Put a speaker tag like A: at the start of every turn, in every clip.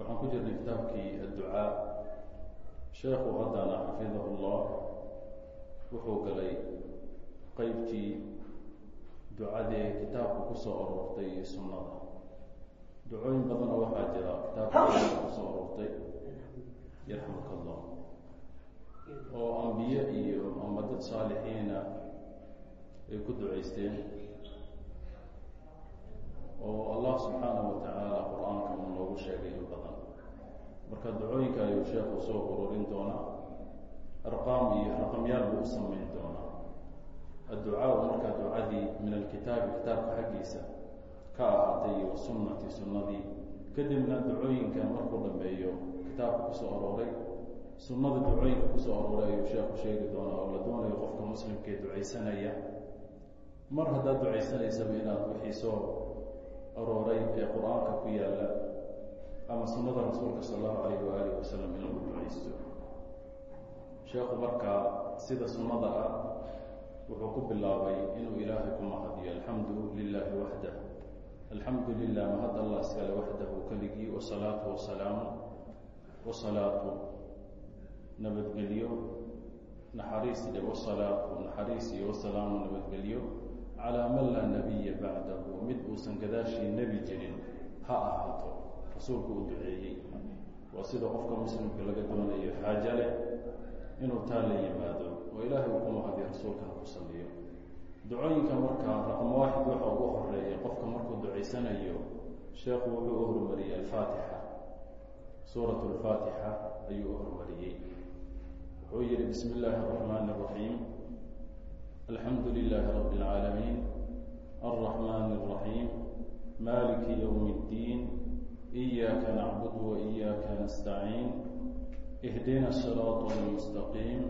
A: waxaan ku jirnay kitaabkii adducaa. Sheekhu haddana xafidahu llah wuxuu galay qeybtii ducadee kitaabka ku soo aroortay iyo sunnada. Ducooyin badanoo waxaa jira kitaabka ku soo aroortay yarxamka allah oo ambiye iyo ama dad saalixiina ay ku ducaysteen oo allah subxaanahu watacaala qur'aanka uu noogu sheegay in badan marka ducooyinka ayuu sheekhu soo ururin doonaa. Arqaam iyo raqamyaal buu u samayn doonaa. Adducaau markaa ducadii min alkitaabi kitaabka xaggiisa ka ahaatay iyo wasunnati sunnadii. Kadibna ducooyinka markuu dhameeyo kitaabka ku soo arooray. Sunnada ducooyinka ku soo arooray ayuu sheekhu sheegi doonaa oo la doonayo qofka muslimkee ducaysanaya. Mar haddaad ducaysanaysaba inaad wixii soo arooray ee qur'aanka ku yaalla ama sunnada rasuulka sal allahu alayh waaalih wasalam in lagu sheekhu markaa sida sunnada ah wuxuu ku bilaabay inuu ilaahay ku mahadiyo alxamdu lilahi waxdah alxamdu lilah mahad allah iskale waxdahu keligii wasalaatu wasalaamu wasalaatu nabadgelyo naxariis dhe wasalaatu naxariis iyo wasalaamu nabadgelyo calaa man laa nabiya bacdahu mid uusan gadaashii nebi jirin ha ahaato rasuulku u duceeyey waa sida qofka muslimka laga doonayo xaajo leh inuu taa la yimaado oo ilaahay uu ku mahadiyo rasuulkana ku saliyo ducooyinka markaa raqmo waaxid waxa ugu horeeya qofka markuu ducaysanayo sheekhu wuxuu u horumariyey alfaatixa suurat lfaatixa ayuu u horumariyey wuxuu yihi bismi illaahi araxmaan araxiim alxamdu lilahi rabi اlcaalamiin alraxmaan اraxiim maliki ywm اddiin إياك نعبد وإياك نستعين اهدنا الصراط المستقيم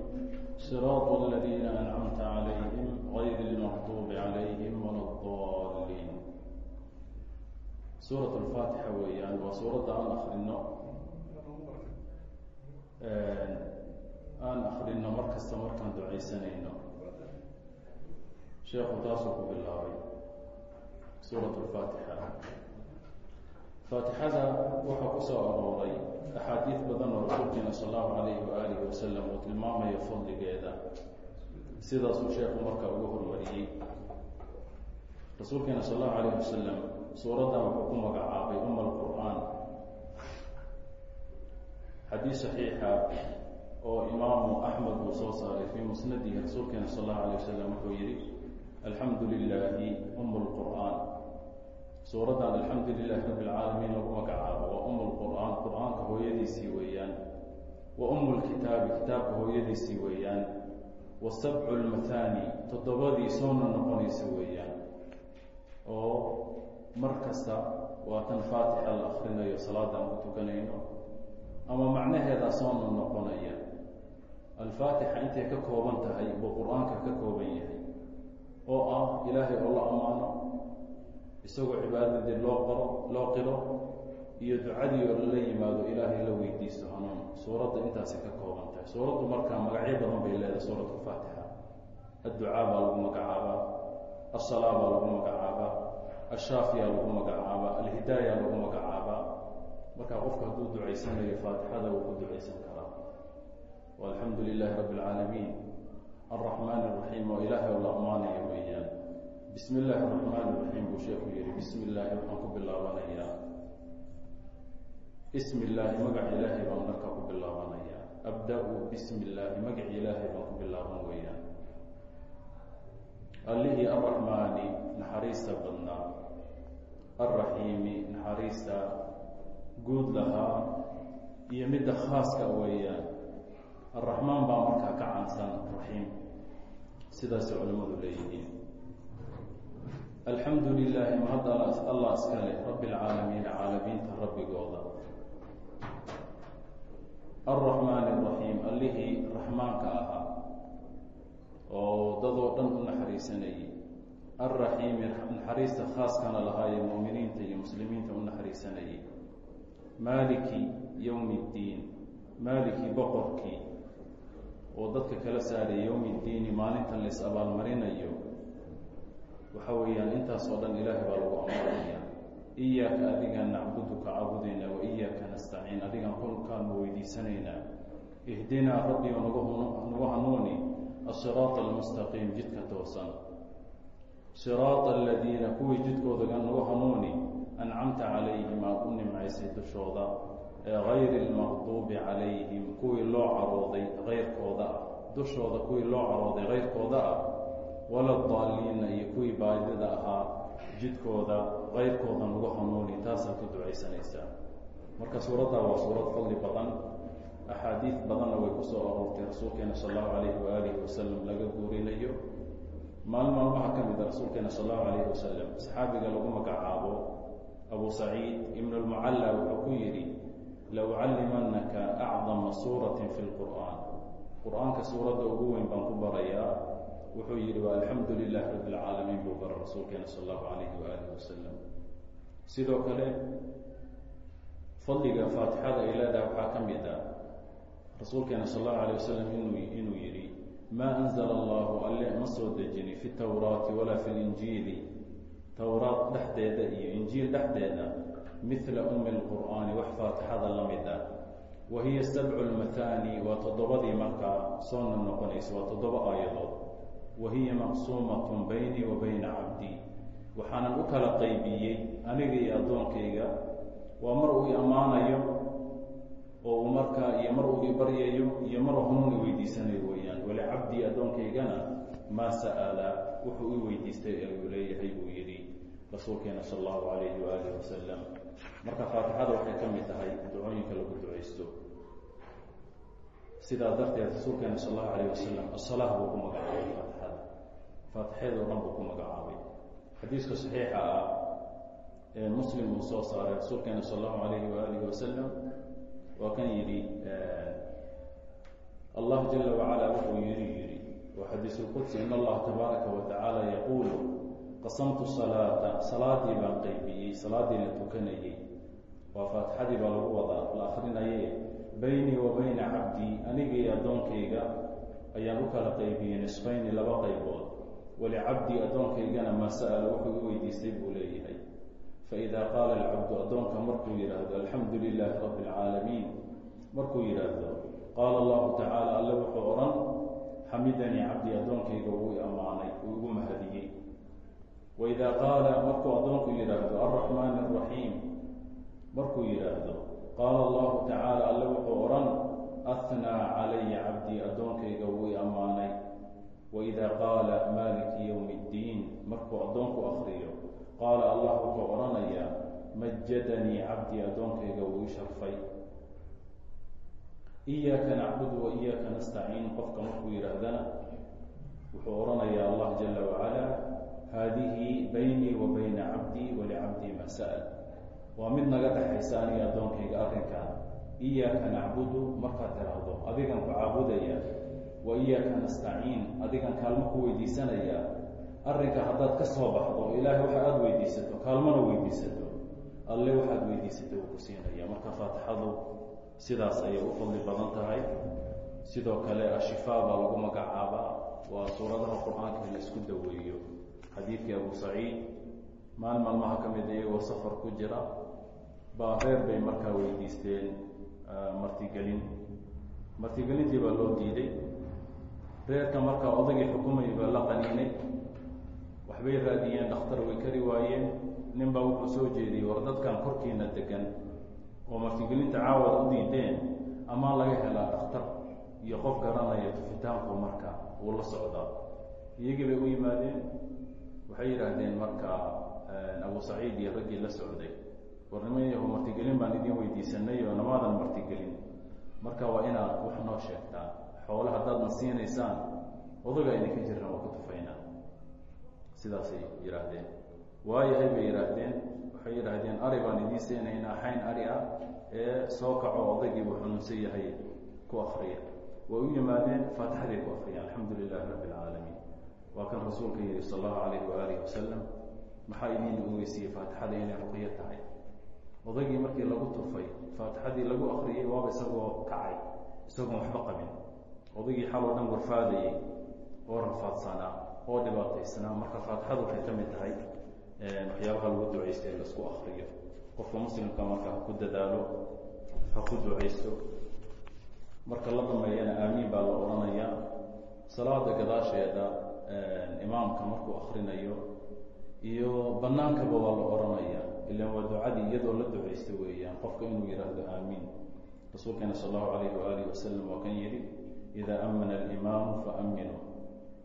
A: صراط الذين أنعمت عليهم غير المغضوب عليهم ولا الضالين سورة الفاتحة ويان وسورة أن أخرنا أن أخرنا مركز تمركن دعي سنين شيخ تاسق بالله سورة الفاتحة faatixada waxaa ku soo arooray axaadiid badan oo rasuulkeena sal allahu calayhi waaalih wasalam uu tilmaamayo fadligeeda. Sidaasuu sheekhu markaa ugu horumariyey rasuulkeena sal allahu calayh wasalam suuraddan wuxuu ku magacaabay uma alqur'aan xadiis saxiixa oo imaamu axmed uu soo saaray fii musnadihi rasuulkeena sal allahu alayh wasalam wuxuu yihi alxamdu lilaahi um lqur'aan suuraddan alxamdu lilahi rabi اlcaalamiin lagu magacaabo waa um lqur'aan qur'aanka hooyadiisii weeyaan. Wa um lkitaabi kitaabka hooyadiisii weeyaan. Wa sabcu lmathani toddobadii soona noqonaysa weeyaan. Oo mar kasta waa tan faatixa la akrinayo salaada ku tukanayno ama macnaheedaa soona noqonaya. Alfaatixa intay ka kooban tahay buu qur'aanka ka kooban yahay oo ah ilaahay oo la ammaano isagoo cibaadadii loo qoro loo qiro iyo ducadii oo lala yimaado ilaahay la weydiisto hanuun suuradda intaasi ka kooban tahay suuraddu markaa magacyo badan bay leedahay suurat alfaatixa adducaa baa lagu magacaabaa alsalaa baa lagu magacaabaa ashaafiya lagu magacaabaa alhidaaya lagu magacaabaa markaa qofka hadduu ducaysanayo faatixada wuu ku ducaysan karaa alxamdu lilahi rabbi اlcaalamiin alraxmaan الraxiim oo ilaahay oo la ammaanayo weeyaan bismi illaahi araxmaan iraxiim buu sheeku yihi bismi illaahi waxaan ku bilaabanayaa bismi illaahi magaca ilaahay baan markaa ku bilaabanayaa abda-u bismi illaahi magaci ilaahay baan ku bilaaban weeyaan allihii arraxmaani naxariista badnaa alraxiimi naxariista guud lahaa iyo midda khaaska weeyaan arraxmaan baa markaa ka caansan raxiim sidaasay culimmadu leeyihiin alxamdu lilaahi mahad allah iskale rabbi alcaalamiina caalamiinta rabbigooda. Alraxmaan araxiim allihii raxmaanka ahaa oo dadoo dhan u naxariisanayay. Alraxiimi naxariista khaaskana lahaayee mu'miniinta iyo muslimiinta u naxariisanayay. Maaliki yowmi ddiin maaliki boqorkii oo dadka kala saaray yowmi ddiini maalintan lais abaalmarinayo waxa weeyaan intaas oo dhan ilaahay baa lagu ammaanaya iyaaka adigaan nacbudu ka caabudayna wa iyaaka nastaciin. Adigaan kolkaanu weydiisanaynaa. Ihdinaa rabbi nagu hanuuni asiraata almustaqiim jidka toosan. Siraata aladiina kuwii jidkoodaga nagu hanuuni ancamta calayhim aada u nimcaysay dushooda. Ee gayri lmaqduubi calayhim kuwii loo carooday keyrkooda ah. Dushooda kuwii loo carooday keyrkooda ah wala daaliina iyo kuwii baadida ahaa jidkooda keyrkooda nagu hanuuni taasaad ku ducaysanaysaa. Marka suuraddaa waa suurad fadli badan axaadiid badanna way ku soo aroortay rasuulkeena sal allahu alayhi waalihi wasalam laga guurinayo. Maalin maalmaha ka mida rasuulkeena sal allahu alayhi wasalam saxaabiga lagu magacaabo abu saciid ibn lmucalla wuxuu ku yidhi la ucallimanaka acdama suuratin fi lqur'aan qur'aanka suuradda ugu weyn baan ku barayaa wuxuu yidhi waa alxamdu lilahi rabi lcaalamiin buu bara rasuulkeena sal allahu alayhi waalihi wasalam sidoo kale fadliga faatixada ay leedahay waxaa ka mid ah rasuulkeena sal allahu alayh wasalam inuu yidhi maa anzala allahu alle ma soo dejini fi tawraati walaa fi linjiili. Towraad dhexdeeda iyo injiil dhexdeeda midla umi lqur'aani wax faatixada la mid ah. Wa hiya sabcu lmathaani waa toddobadii markaa soona noqonaysa waa toddoba aayadood wa hiya maqsuumatun baynii wa bayna cabdii waxaanan u kala qaybiyey aniga iyo addoonkayga waa mar uu i ammaanayo oo uu markaa iyo mar uu i baryayo iyo mar hanuun i weydiisanayo weeyaan. Walicabdii addoonkaygana maa sa'ala wuxuu i weydiistay ayuu leeyahay buu yidhi rasuulkeena sal allahu alayhi waalihi wasalam marka faatixada waxay ka mid tahay ducooyinka lagu ducaysto. Sidaa darteed rasuulkeena sal allahu alayh wasalam asalaah buu ku magacaabay faatixeedoo dhan buu ku magacaabay. Xadiiska saxiixa ah ee muslim uu soo saaray rasuulkeena sal allahu alayhi waalihi wasalam waa kan yidhi allah jala wacala wuxuu yidhi yidhi waa xadiis lqudsi in allaha tabaaraka wa yaquulu qasamtu salaata salaadii baan qaybiyey salaadii la tukanayey. Waa faatixadii baa lagu wadaa la akrinaye baynii wa bayna cabdii anigii addoonkayga ayaan u kala qaybiyey nisfayni laba qaybood walicabdii addoonkaygana maa sa'ala wuxuu i weydiistay buu leeyahay faida qaala alcabdu addoonka markuu yidhaahdo alxamdu lilaahi rabbi alcaalamiin markuu yidhaahdo qaala allahu tacaala alle wuxuu odhan xamidanii cabdii addoonkayga wuu i ammaanay uu igu mahadiyey waida qaala markuu addoonku yidhaahdo alraxmaani araxiim markuu yidhaahdo qaala allahu tacaala alle wuxuu odhan ahnaa calaya cabdii addoonkayga wuu i ammaanay waida qaala maaliki yowmi ddiin markuu addoonku akriyo qaala allah wuxuu odhanayaa majadanii cabdii addoonkayga wuu sharfay iyaaka nacbudu wa iyaaka nastaciin qofka markuu yidhaahdana wuxuu odhanayaa allah jala wacala haadihi baynii wa bayna cabdii walicabdii ma sa'al waa mid naga dhexaysa aniga addoonkayga arrinkan iyaaka nacbudu markaad tiraahdo adigan ku caabudaya wa iyaaka nastaciin adigan kaalmo ku weydiisanaya arrinka haddaad ka soo baxdo oo ilaahay waxa aada weydiisato kaalmona weydiisato alle waxaad weydiisatay uu ku siinaya marka faatixadu sidaas ayay u fadli badan tahay sidoo kale ashifaa baa lagu magacaabaa waa suuradaha qur'aanka la isku daweeyo xadiidkii abu saciid maalin maalmaha ka mid iyagoo safar ku jira baa reer bay markaa weydiisteen martigelin martigelintii baa loo diiday reerka markaa odagii xukumayay baa la qaniinay. Waxbay raadiyeen dhakhtar way kari waayeen. Nin baa wuxuu soo jeediyey war dadkan korkiina degan oo martigelinta caawad u diideen amaa laga helaa dhakhtar iyo qof garanaya tufitaanku marka wuu la socdaa. Iyagii bay u yimaadeen. Waxay yidhaahdeen marka abu saciid iyo raggii la socday war niman yahu martigelin baan idin weydiisanay oo namaadan martigelin marka waa inaad wax noo sheegtaan xoole haddaadna siinaysaan odaga idinka jirna waa ku tufaynaa. Sidaasay yidhaahdeen waayahay bay yidhaahdeen waxay yidhaahdeen ari baan idiin siinaynaa xayn ari ah ee soo kaco odaygii buu xanuunsan yahay ku akriya way u yimaadeen faatixaday ku akriyaan alxamdu lilahi rabbi اlcaalamiin waa kan rasuulka yihi sal allahu alayh waaalih wasalam maxaa idiin ogeysiiyey faatixada inay ruqyo tahay? Odaygii markii lagu tufay faatixadii lagu akriyay waaba isagoo kacay isagoon waxba qabin odaygii xaloo dhan warfaadayay oo rafaadsanaa oo dhibaataysnaa marka faatixadu waxay ka mid tahay waxyaabaha lagu ducaystay la isku akriyo qofka muslimka marka ha ku dadaalo ha ku ducaysto marka la dhameeyana aamiin baa la odhanayaa salaada gadaasheeda imaamka markuu akrinayo iyo banaankaba waa la odhanaya. Ilan waa ducadii iyadoo la ducaysta weeyaan qofka inuu yidhaahdo aamiin. Rasuulkeena sal allahu alayh waaalih wasalam waa kan yidhi idaa amana alimaamu faaminu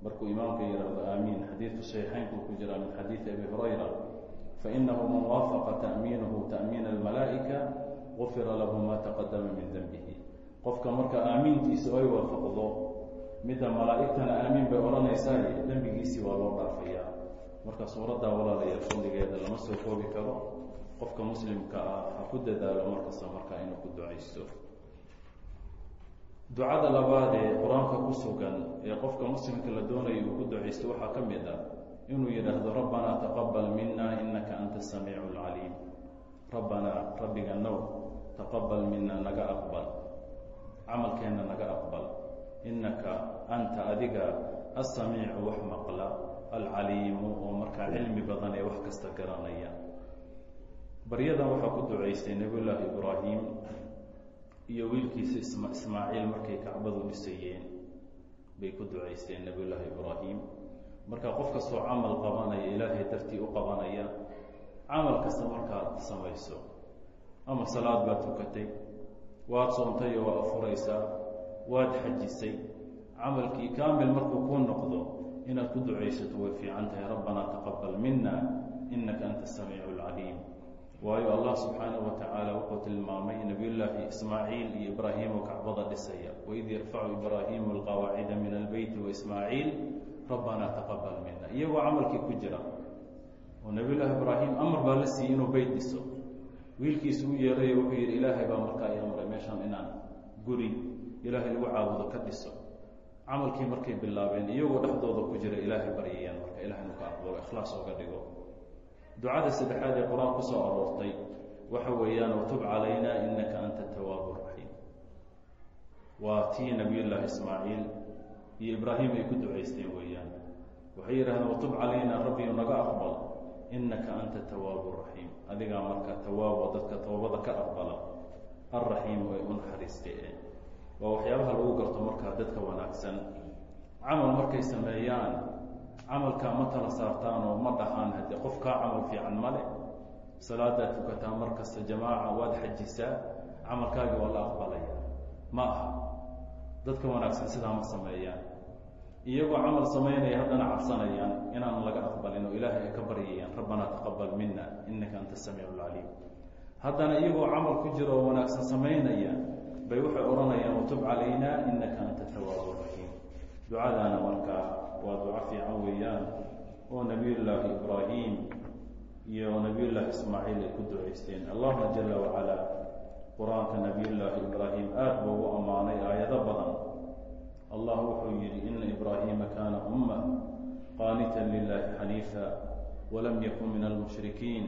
A: markuu imaamka yidhaahdo aamiin xadiidku saxiixeynku ku jira min xadiidi abi hurayra. fainahu man waafaqa ta'miinuhu ta'miina almalaa'ika gufira lahu ma taqadama min denbihi qofka marka aamiintiisa ay waafaqdo midda malaa'igtana aamiin bay odhanaysaa dembigiisii waa loo dhaafayaa marka suuraddaa walaalayaal kulligeeda lama soo koobi karo qofka muslimka ah ha ku dadaalo markasta markaa inuu ku ducaysto ducada labaad ee qur'aanka ku sugan ee qofka muslimka la doonayo uu ku ducaysto waxaa ka mid ah inuu yidhaahdo rabbanaa taqabal mina inaka anta samiicu lcaliim rabbanaa rabbiga now taqabal mina naga aqbal. Camalkeenna naga aqbal. Inaka anta adiga assamiicu wax maqla alcaliimu oo markaa cilmi badan ee wax kasta garanaya. Baryadan waxaa ku ducaystay nabiy llaahi ibraahim iyo wiilkiisa isma ismaaciil markay kacbadu dhisayeen bay ku ducaysteen nabiy llaahi ibraahim. Marka qof kastoo camal qabanaya ilaahay dartii u qabanaya camal kasta markaad samayso ama salaad baad tukatay waad soontay oo waa afuraysaa waad xajisay camalkii kaamil markuu kuu noqdo inaad ku ducaysato way fiican tahay. Rabbanaa taqabal mina inaka anta samiicu lcaliim waayo allah subxaanaه wa tacaala wuxuu tilmaamay nabiyullaahi ismaaciil iyo ibraahim oo kacbada dhisaya. Waid yarfacu ibraahimu alqawaacida min albeyti waismaaciil rabbanaa taqabal mina iyagoo camalkii ku jira oo nabiyullaahi ibraahim amar baa la siiyey inuu beyt dhiso. Wiilkiisu u yeerayo wuxuu yidhi ilaahay baa markaa i amray meeshaan inaan guri ilaahay lagu caabudo ka dhiso. Camalkii markay bilaabeen iyagoo dhexdooda ku jira ilaahay baryayaan marka ilahay inu ka aqbalo ikhlaas ooga dhigo ducada saddexaad ee qur'aan ku soo aroortay waxa weeyaan watub calayna inaka anta tawaabu raxiim waa tii nabiyullaahi ismaaciil iyo ibraahim ay ku ducaysteen weeyaan. Waxay yidhahdeen watub calayna rabbiyu naga aqbal. Inaka anta tawaabu raxiim adigaa marka tawaabo dadka toobada ka aqbala alraxiimu ee u naxariiste waa waxyaabaha lagu garto markaa dadka wanaagsan. Camal markay sameeyaan camalkaa ma tala saartaan oo ma dhahaan haddii qof kaa camal fiican male salaadaad tukataa mar kasta jamaaca waad xajisaa camalkaagii waa la aqbalaya ma aha. Dadka wanaagsan sidaa ma sameeyaan. Iyagoo camal samaynaya haddana cabsanayaan inaan laga aqbalin oo ilaahay ay ka baryayaan rabbanaa taqabal mina inaka anta samiicu lcaliim haddana iyagoo camal ku jira oo wanaagsan samaynaya bay waxay odhanayaan watub calayna inaka anta tawaabu raxiim ducadaana markaa waa duco fiican weeyaan oo nabiyullaahi ibraahim iyo nabiyullaahi ismaaciil ay ku ducaysteen. Allahuma jala wacala qur'aanka nabiyullaahi ibraahim aada buu ugu ammaanay aayado badan. Allah wuxuu yihi ina ibraahima kaana umma qaanitan lilahi xaniifa walam yakun min almushrikiin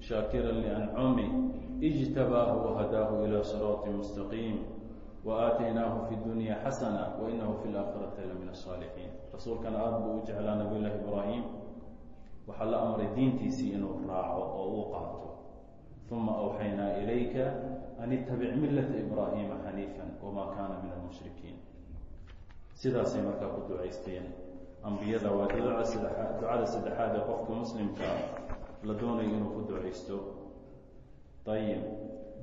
A: shaakira liancumi ijtabaahu wahadaahu ila siraati mustaqiim waaataynaahu fi dunya xasana wainahu fi laakhirati la min asaalixiin rasuulkana aada buu u jeclaa nabiy llahi ibraahim waxaa la amray diintiisii inuu raaco oo uu qaato uma awxaynaa ilayka an itabic millata ibraahima xaniifan wama kaana min almushrikiin sidaasay markaa ku ducaysteen ambiyada waa ducada saddexaad ee qofka muslimka la doonayo inuu ku ducaysto ayib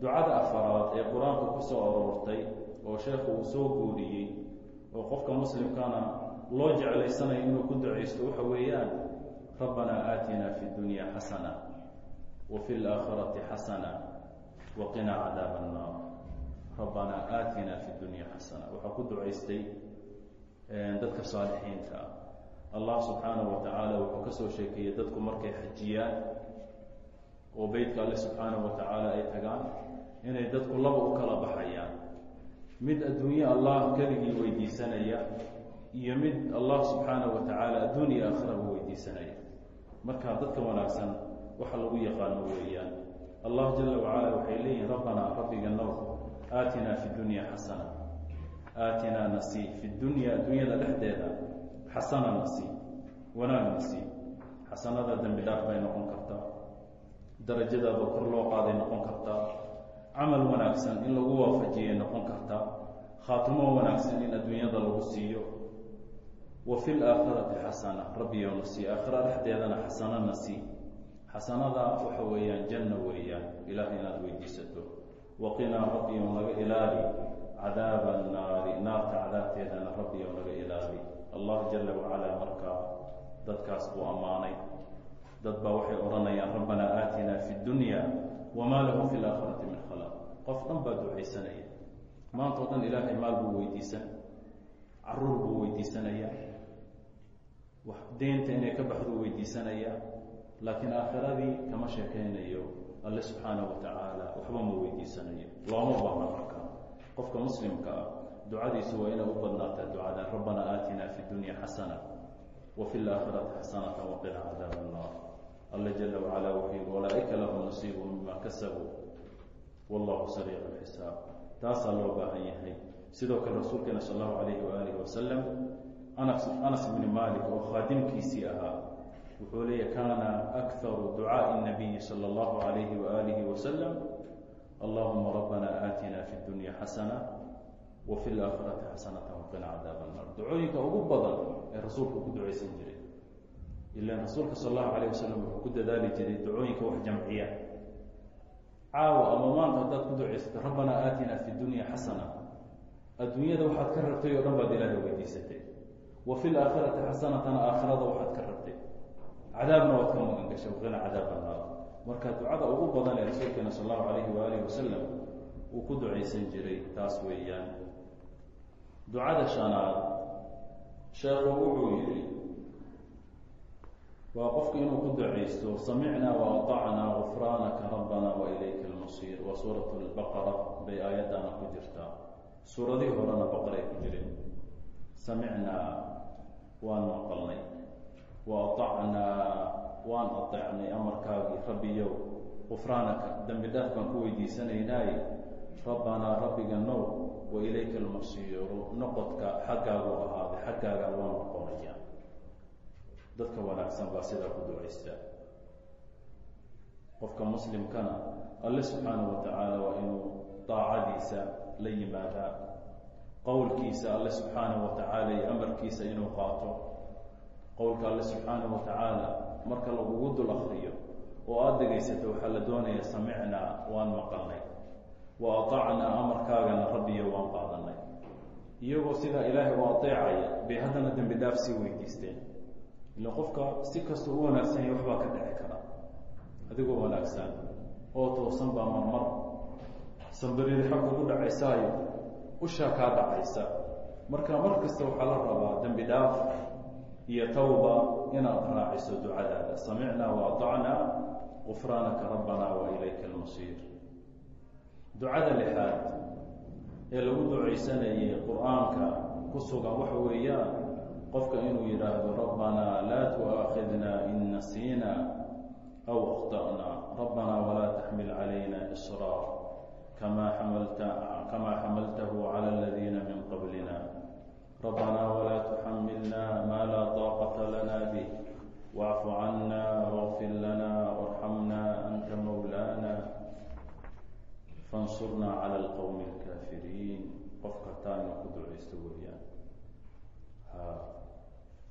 A: ducada afaraad ee qur'aanka ku soo aroortay oo sheekhu uu soo guuriyey oo qofka muslimkana loo jeclaysanayo inuu ku ducaysto waxa weeyaan rabbanaa aatina fi dunya xasana wa fi laakhirati xasana wa qinaa cadaaba annaar rabbanaa aatina fi dunya xasana waxaa ku ducaystay dadka saalixiinta. Ah allah subxaanahu wa wuxuu ka soo sheekeeyey dadku markay xajiyaan oo beytka alle subxaanahu wa ay tagaan inay dadku laba u kala baxayaan mid adduunye allah keligii weydiisanaya iyo mid allah subxaanahu wa tacaala adduun iyo aakhiraba weydiisanaya. Marka dadka wanaagsan waxa lagu yaqaano weeyaan allah jala wacala waxay leeyihiin rabbanaa rabbiga now aatinaa fi dunya xasana aatinaa nasii fi dunya adduunyada dhexdeeda xasana nasii wanaag nasii xasanada dembi dhaaf bay noqon kartaa darajadaada kor loo qaaday noqon kartaa camal wanaagsan in lagu waafajiyay noqon kartaa khaatimo wanaagsan in adduunyada lagu siiyo. Wa fi laakhirati xasana rabbiyo nasii aakhira dhexdeedana xasana nasii xasanada waxa weeyaan janna weeyaan ilaah inaad weydiisato. Waqinaa rabbiyo naga ilaali cadaaba annaari naarta cadaabteedana rabbiyo naga ilaali. Allah jala wacalaa markaa dadkaas buu ammaanay. Dad baa waxay odhanayaan rabbanaa aatinaa fi dunya wamaa lahu fi laakhirati min khalaq qof dhan baa ducaysanaya maanta o dhan ilaahay maal buu weydiisan carruur buu weydiisanaya wax deynta inay ka baxduu weydiisanaya laakiin aakhiradii kama sheekaynayo alle subxaanahu watacaala waxba ma weydiisanayo looma baahna marka qofka muslimka ah ducadiisu waa inay u badnaataa ducada rabbanaa aatinaa fi dunya xasana wa fi laakhirati xasanata waqina cadaab annaar alle jala wacalaa wuxuu walaa-ika lahum nasiibu mima kasabuu wallahu sariicu lxisaab taasaa loo baahan yahay sidoo kale rasuulkeena sal allahu alayhi waalihi wasalam anas bni malik oo khaadimkiisii ahaa wuxuu leeya kaana akharu ducaai nabiyi sal allahu alayhi waalihi wasalam allahuma rabbana aatina fi dunya xasana wa fi laakhirati xasanata waqina cadaaba annar ducooyinka ugu badan ee rasuulku ku ducaysan jiray ilan rasuulka sal allahu alayh wasalam wuxuu ku dadaali jiray ducooyinka wax jamciya. Caawa ama maanta haddaad ku ducaysato rabbanaa aatina fi dunya xasana. Adduunyada waxaad ka rabtay oo dhan baad ilaahay weydiisatay. Wa fi laakhirati xasanatana aakhirada waxaad ka rabtay. Cadaabna waad ka magan gashay waqina cadaab marka ducada ugu badan ee rasuulkeena sal allahu alayhi waalihi wasalam uu ku ducaysan jiray taas weeyaan. Ducada shanaad sheekhu wuxuu yidhi waa qofku inuu ku ducaysto samicnaa waatacnaa gufraanaka rabbana wailayka almasiir waa suurat lbaqara bay aayadana ku jirtaa. Suuradihii horena baqaray ku jirin. Samicnaa waan maqalnay. Waatacnaa waan ateecnay amarkaagii rabbiyow gufraanaka dambi dhaaf baan ku weydiisanaynaay rabbanaa rabbiga now wailayka almasiiru noqodka xaggaagu ahaaday xaggaagaa waan noqonaya dadka wanaagsan baa sidaa ku ducaysta. Qofka muslimkana alle subxaanahu wa tacaala waa inuu daacadiisa la yimaadaa. Qowlkiisa alle subxaanahu wa tacaala iyo amarkiisa inuu qaato. Qowlka alle subxaanahu wa tacaala marka lagugu dul akriyo oo aada dhegaysato waxaa la doonaya samicnaa waan maqalnay. Wa aطacnaa amarkaagana rabbiyo waan qaadanay. Iyagoo sidaa ilaahay u adeecaya bay haddana dembi dhaaf sii weydiisteen ila qofka si kasta u wanaagsan yahay waxbaa ka dhici kara adigoo wanaagsan oo toosan baa marmar sambaridi xag ugu dhacaysaayo ushaa kaa dhacaysa marka mar kasta waxaa la rabaa dembi dhaaf iyo tawba inaad raaciso ducadaada samicnaa wa aطacnaa gufraanaka rabbana wa ilayka almasiir ducada lixaad ee lagu ducaysanayay qur'aanka ku sugan waxa weeyaan qofka inuu yidhaahdo rabbanaa laa tu'aakhidna in nasiina aw akhta'na. Rabbanaa walaa taxmil calayna israa kama xamalta kama xamaltahu cala aladiina min qablina. Rabbanaa walaa tuxamilna maa laa taaqata lana bih. Wacfu cana waqfir lana warxamna anta mawlaana. Fansurnaa cala alqowmi alkaafiriin. Qofka taa inuu ku ducaysto weeyaan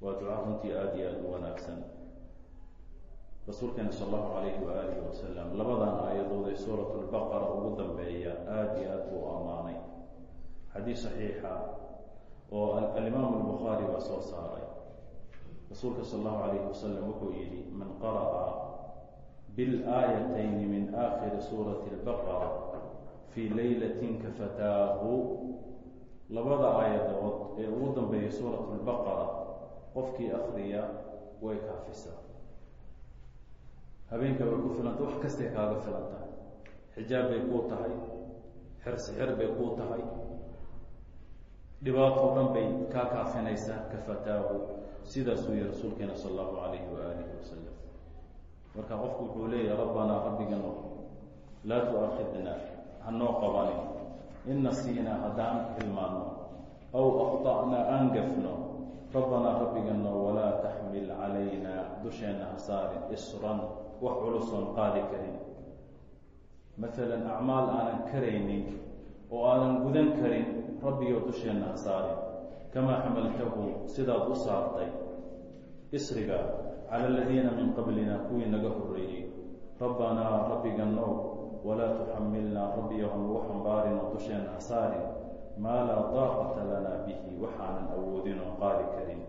A: waa duca runtii aada iyo aada u wanaagsan. Rasuulkeena sal allahu alayhi waalihi wasalam labadan aayadood ee suurat lbaqara ugu dambeeya aada iyo aad buu ammaanay. Xadiis saxiixa oo alimaam albukhaari baa soo saaray. Rasuulka sal allahu alayhi wasalam wuxuu yihi man qara'a bilaayatayni min aakhiri suurati lbaqara fii laylatin kafataahu. Labada aayadood ee ugu dambeeyay suurat lbaqara qofkii akriya way kaafisaa habeenka way ku filanta wax kastay kaaga filan tahay. Xijaab bay kuu tahay xirsixir bay kuu tahay. Dhibaatoo dhan bay kaa kaafinaysaa kafataahu sidaasuu yihi rasuulkeena sal allahu alayhi waalihi wasalam marka qofku wuxuu leeyahay rabbanaa rabbigano laa tu'aakhidna hanoo qabanin. In nasiinaa haddaan hilmaanno aw akhta'naa aan gafno rabbanaa rabbigano walaa taxmil calayna dusheenna hasaarin isran wax culusoon qaadi karin. Maalan acmaal aanan karaynin oo aanan gudan karin rabbigo dusheenna hasaarin kamaa xamaltahu sidaad u saartay isriga cala aladiina min qablina kuwii naga horreeyey. Rabbanaa rabbiganow walaa tuxamilnaa rabbiyo hanugu xambaarin oo dusheenna hasaarin maa laa daaqata lanaa bihi waxaanan awoodin oo qaadi karin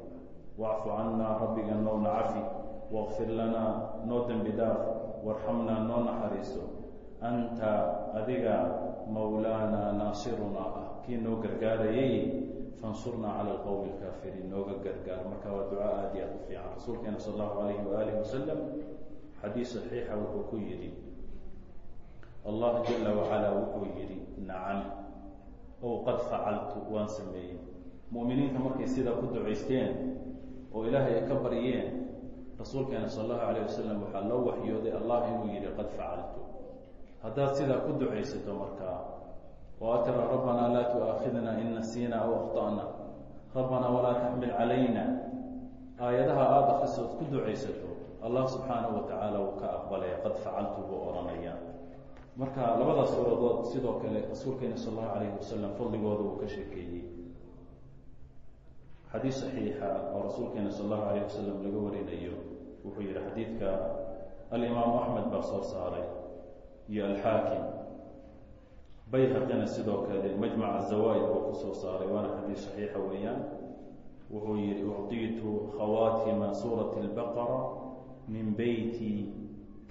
A: wacfu cannaa rabbiganow nacafi waqfir lanaa noo dembi dhaaf warxamnaa noo naxariiso anta adiga mawlaanaa naasirunaa ah kii noo gargaarayay fansurnaa cala alqowmi alkaafiriin nooga gargaar marka waa ducaa aada iyo aada u fiican rasuulkeena sal allahu alayhi waaalih wasalam xadiis saxiixa wuxuu ku yidhi allah jala wacalaa wuxuu yidhi nacam ow qad facaltu waan sameeyey. Mu'miniinta markay sidaa ku ducaysteen oo ilaahay ay ka baryeen rasuulkeena sal allahu alayh wasalam waxaa loo waxyooday allah inuu yidhi qad facaltu haddaad sidaa ku ducaysato markaa oo aad tira rabbanaa laa tu'aakhidna in nasiina aw akhta'na. Rabbanaa walaa taxmil calayna. Aayadaha aada akrisood ku ducaysato allah subxaanahu wa tacaala wuu ka aqbalaya qad facaltu buu marka labadaas suuradood sidoo kale rasuulkeena sal allahu alayhi wasalam fadligooda uu ka sheekeeyey. Xadiis saxiixa oo rasuulkeena sal allahu alayh wasalam laga warinayo wuxuu yihi xadiidka alimaamu axmed baa soo saaray iyo alxaakim bayhaqina sidoo kale majmaca zawaaid buu ku soo saaray waana xadiis saxiixa weeyaan. Wuxuu yihi ucطiitu khawaatima suurati اlbaqara min beyti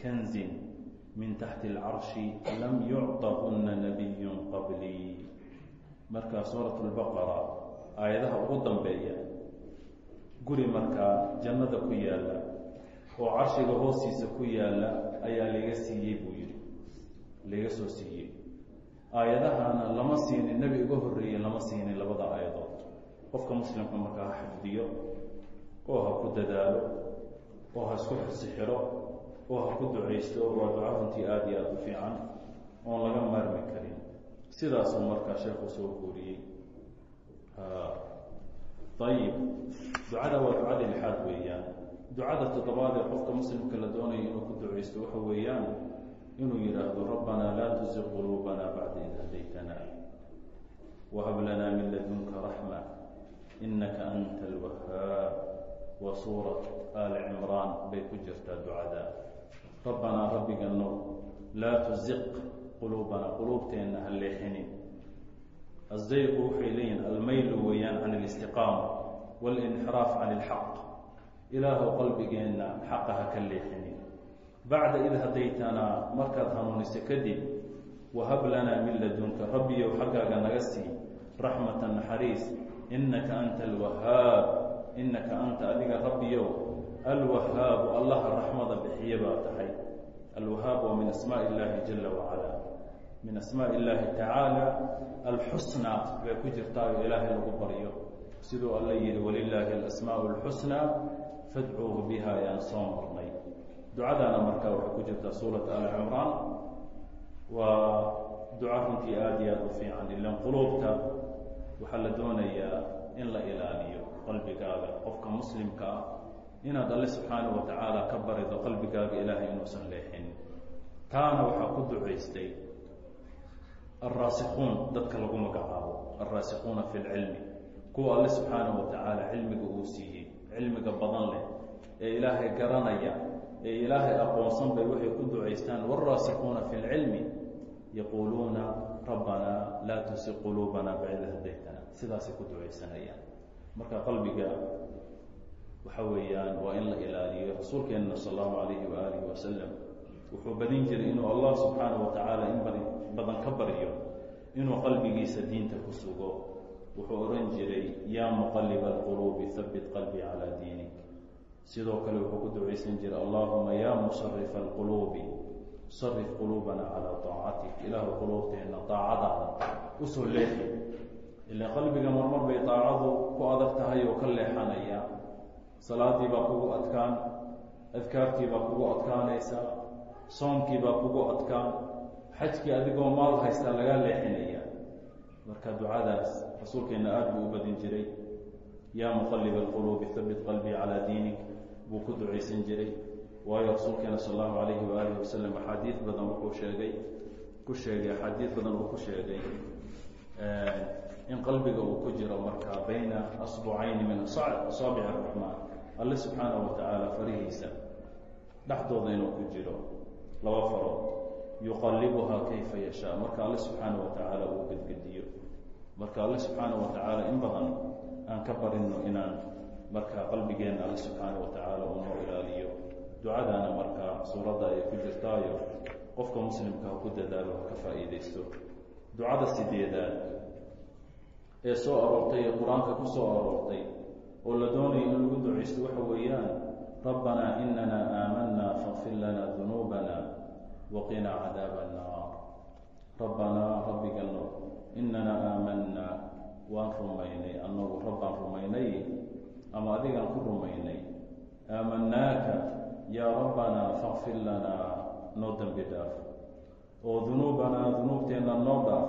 A: kanzin min taxti اlcarshi lam yucطahuna nabiyu qablii marka suurat اlbaqara aayadaha ugu dambeeya guri markaa jannada ku yaalla oo carshiga hoostiisa ku yaalla ayaa laga siiyey buu yihi laga soo siiyey aayadahana lama siinin nebi uga horreeyey lama siinin labada aayadood qofka muslimka markaa ha xifdiyo oo ha ku dadaalo oo ha isku xisixiro oo ha ku ducaysto waa duca runtii aada iyo aada u fiican oon laga maarmi karin. Sidaasuu markaa sheekhu soo guuriyey. Ayib ducada waa ducada lixaad weeyaan. Ducada toddobaad ee qofka muslimka la doonayo inuu ku ducaysto waxa weeyaan inuu yidhaahdo rabbanaa laa tuziq quluubana bacda id hadaytana wahab lanaa min ladunka raxma inaka anta alwahaab wa suurat aali cimraan bay ku jirtaa ducada rabbanaa rabbiga now laa tuziq quluubana quluubteenna ha leexinin. Azayqu waxay leeyihiin almaylu weeyaan can alistiqaama walinxiraaf can ilxaq ilaahu qalbigeenna xaqa ha ka leexinin. Bacda id hadaytanaa markaad hanuuniso kadib wahab lanaa min ladunka rabbiyow xaggaaga naga sii raxmata naxariis inaka anta alwahaab inaka anta adiga rabbiyow alwahaabu allaha raxmada bixiye baa tahay alwahaab waa min asmaa illaahi jala wacala min asmaa illaahi tacaala alxusnaa bay ku jirtaa oo ilaahay lagu baryo siduu alla yihi walilaahi alasmaau alxusnaa fadcuuhu biha ayaan soo marnay ducadaana markaa waxay ku jirtaa suurat ali cimraan waa duca runtii aada iyo aada u fiican ilan quluubta waxaa la doonayaa in la ilaaliyo qalbigaaga qofka muslimka ah inaad alle subxaanahu wa tacaala ka barido qalbigaaga ilaahay inuusan leexin taana waxaa ku ducaystay alraasikuun dadka lagu magacaabo alraasikuuna fi lcilmi kuwa alle subxaanahu wa tacaala cilmiga uu siiyey cilmiga badan leh ee ilaahay garanaya ee ilaahay aqoonsan bay waxay ku ducaystaan wاlraasikuuna fi اlcilmi yaquuluuna rabbanaa laa tusi quluubana bacda hadaytana. Sidaasay ku ducaysanayaan marka qalbiga waxa weeyaan waa in la ilaaliyo. Rasuulkeenna sal allahu alayhi waalihi wasalam wuxuu badin jiray inuu allah subxaana wa tacaala in badan ka baryo inuu qalbigiisa diinta ku sugo. Wuxuu odhan jiray yaa muqaliba alquluubi habbit qalbii calaa diinik. Sidoo kale wuxuu ku ducaysan jiray allahuma yaa musarifa alquluubi sarif quluubana calaa taacatik. Ilaahu quluubteenna daacadaada u soo leexi. Ilaa qalbiga marmar bay daacadu ku adag tahay oo ka leexanaya. Salaadii baa kugu adkaan adkaartii baa kugu adkaanaysa soomkii baa kugu adkaan. Xajkii adigoo maal haysta lagaa leexinaya. Marka ducadaas rasuulkeena aada buu u badin jiray. Yaa muqalib alquluubi habit qalbii calaa diinik buu ku ducaysan jiray. Waayo rasuulkeena sal allahu alayhi waalihi wasalam axaadiid badan wuxuu sheegay ku sheegay axaadiid badan uu ku sheegay in qalbiga uu ku jiro marka bayna asbucayni min asaabic araxmaan alle subxaanahu watacaala farihiisa dhexdooda inuu ku jiro laba farood yuqalibuhaa kayfa yashaa. Marka alle subxaanahu watacaala uu gedgediyo. Marka alle subxaanahu watacaala in badan aan ka barino inaan marka qalbigeena alle subxaanahu watacaala uu noo ilaaliyo. Ducadaana marka suuradda ay ku jirtaayo qofka muslimka ku dadaalo ha ka faa'iidaysto. Ducada sideedaad ee soo aroortay ee qur'aanka ku soo aroortay oo la doonayo in lagu ducaysto waxa weeyaan rabbanaa inana aamanaa fakfir lana dunuubana waqina cadaaba annaar rabbanaa rabbigano inana aamanaa waan rumaynay annagu rabbaan rumaynay ama adigaan ku rumaynay aamanaaka yaa rabbanaa fakfir lanaa noo dembi dhaaf oo dunuubanaa dunuubteenna noo dhaaf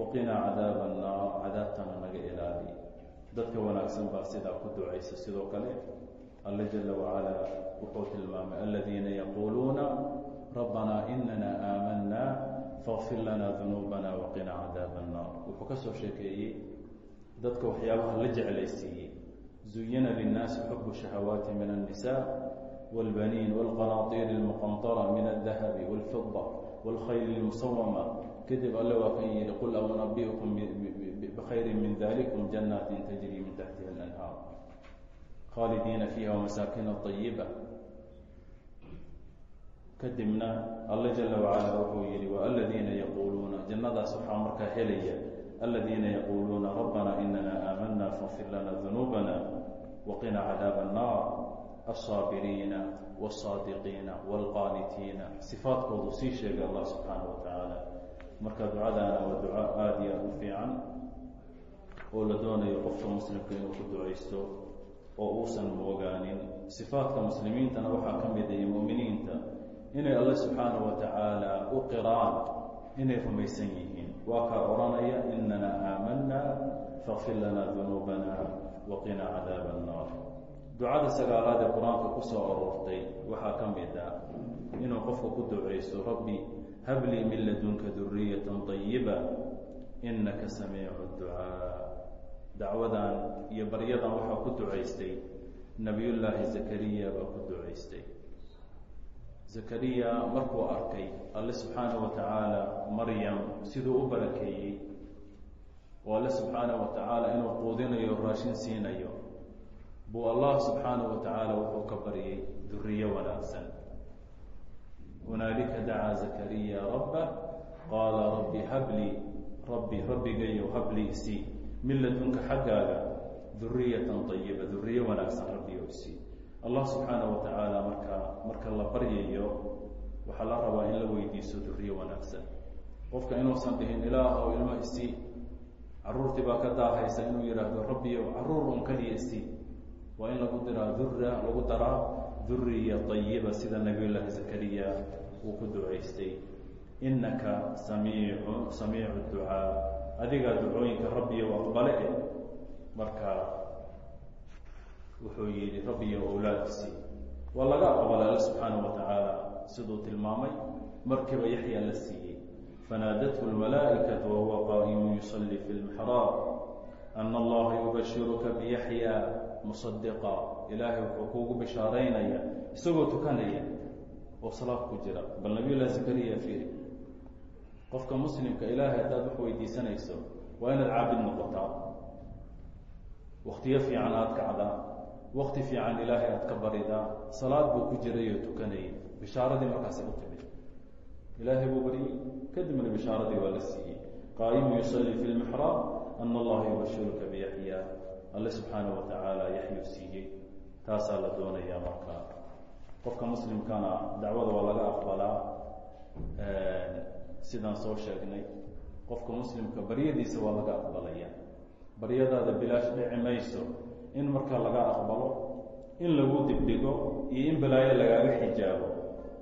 A: waqinaa cadaaba annaar cadaabtana naga ilaali dadka wanaagsan baa sidaa ku ducaysa sidoo kale alle jala wacalaa wuxuu tilmaamay aladiina yaquuluuna rabbana inana aamana faغfir lana dunuubana waqina cadaaba الnaar wuxuu ka soo sheekeeyey dadka waxyaabaha la jeclaysiiyey. Zuyina linnaasi xub shahawaati min الnisa wاlbaniin wاlqanaatiir اlmuqanطara min اdahabi wاlfida wاlkhayl اlmusawama kadib alle waa kan yihi qul aunabiukum bkhayri min dalikum janaatin tajri min taxtiha اlanhaar khaalidiina fiiha wmasaakiina طayiba kadibna alle jala wacala wuxuu yihi waladiina yaquuluuna jannadaas waxaa markaa helaya aladiina yaquuluuna rabbana inana aamana fakfir lana dunuubana waqina cadaaba annaar alsaabiriina wاsaadiqiina wاlqaanitiina sifaadkoodu sii sheegay allah subxaanaه wa tacaala marka ducadaana waa duco aada iyo aada u fiican oo la doonayo qofka muslimka inuu ku ducaysto oo uusan moogaanin sifaadka muslimiintana waxaa ka mid iyo mu'miniinta inay alle subxaanaه wa tacaala u qiraan inay rumaysan yihiin. Waa kaa odhanaya inana aamana fakfir lana dunuubana waqina cadaaba annaar ducada sagaalaad ee qur'aanka ku soo aroortay waxaa ka mid ah inuu qofku ku ducaysto rabbi hablii min ladunka duriyata طayiba inaka samiicu ducaa. Dacwadan iyo baryadan waxaa ku ducaystay nabiyullaahi zakariya baa ku ducaystay zakariya markuu arkay alle subxaanaه wa tacaala maryam siduu u barakeeyey oo alle subxaanaه wa tacaala inuu quudinayo raashin siinayo buu allah subxaanaه wa tacaala wuxuu ka baryay duriye wanaagsan hunaalika dacaa zakariya rabba qaala rabbi hablii rabbi rabbigayo hablii isii min ladunka xaggaaga duriyatan طayiba duriye wanaagsan rabbiyo isii allah subxaanaه wa tacaala marka marka la baryayo waxaa la rabaa in la weydiiso duriye wanaagsan. Qofka inuusan dhihin ilaah ow ilmo isii caruurtii baa ka daahaysa inuu yidhaahdo rabbiyo carruur un kaliya isii waa in lagu diraa dura lagu daraa duriya طayiba sida nabiy llaahi zakariya uu ku ducaystay. Inaka samiicu samiicu ducaa. Adigaa ducooyinka rabbiyo aqbale eh marka wuxuu yihi rabbiyo owlaadisii waa laga aqbalay alle subxaanaه wa tacaala siduu tilmaamay markiiba yaxya la siiyey fanaadathu اlmalaa'ikaةu wahuwa qaa'imu yusalli fi اlmixraab ana allaha yubashiruka biyaxya musadiqa ilaahay wuxuu kuugu bishaaraynaya isagoo tukanaya oo salaad ku jira bal nabiy llahi zakariya fiiri qofka muslimka ilaahay haddaad wax weydiisanayso waa inaad caabid noqotaa waktiyo fiican aada kacdaa wakti fiican ilaahay aada ka baridaa salaad buu ku jiray oo tukanayay bishaaradii markaasi u timid. Ilaahay buu baryey kadibna bishaaradii waa la siiyey. Qaa'imu yusalli fi lmixraab ana allaha yubashiruka biyaxya alle subxaanaه wa yaxyu siiyey. Taasaa la doonayaa marka. Qofka muslimkana dacwada waa laga aqbalaa. Sidaan soo sheegnay. Qofka muslimka baryadiisa waa laga aqbalaya baryadaada bilaash dhici mayso in marka laga aqbalo in lagu dibdhigo iyo in balaayo lagaaga xijaabo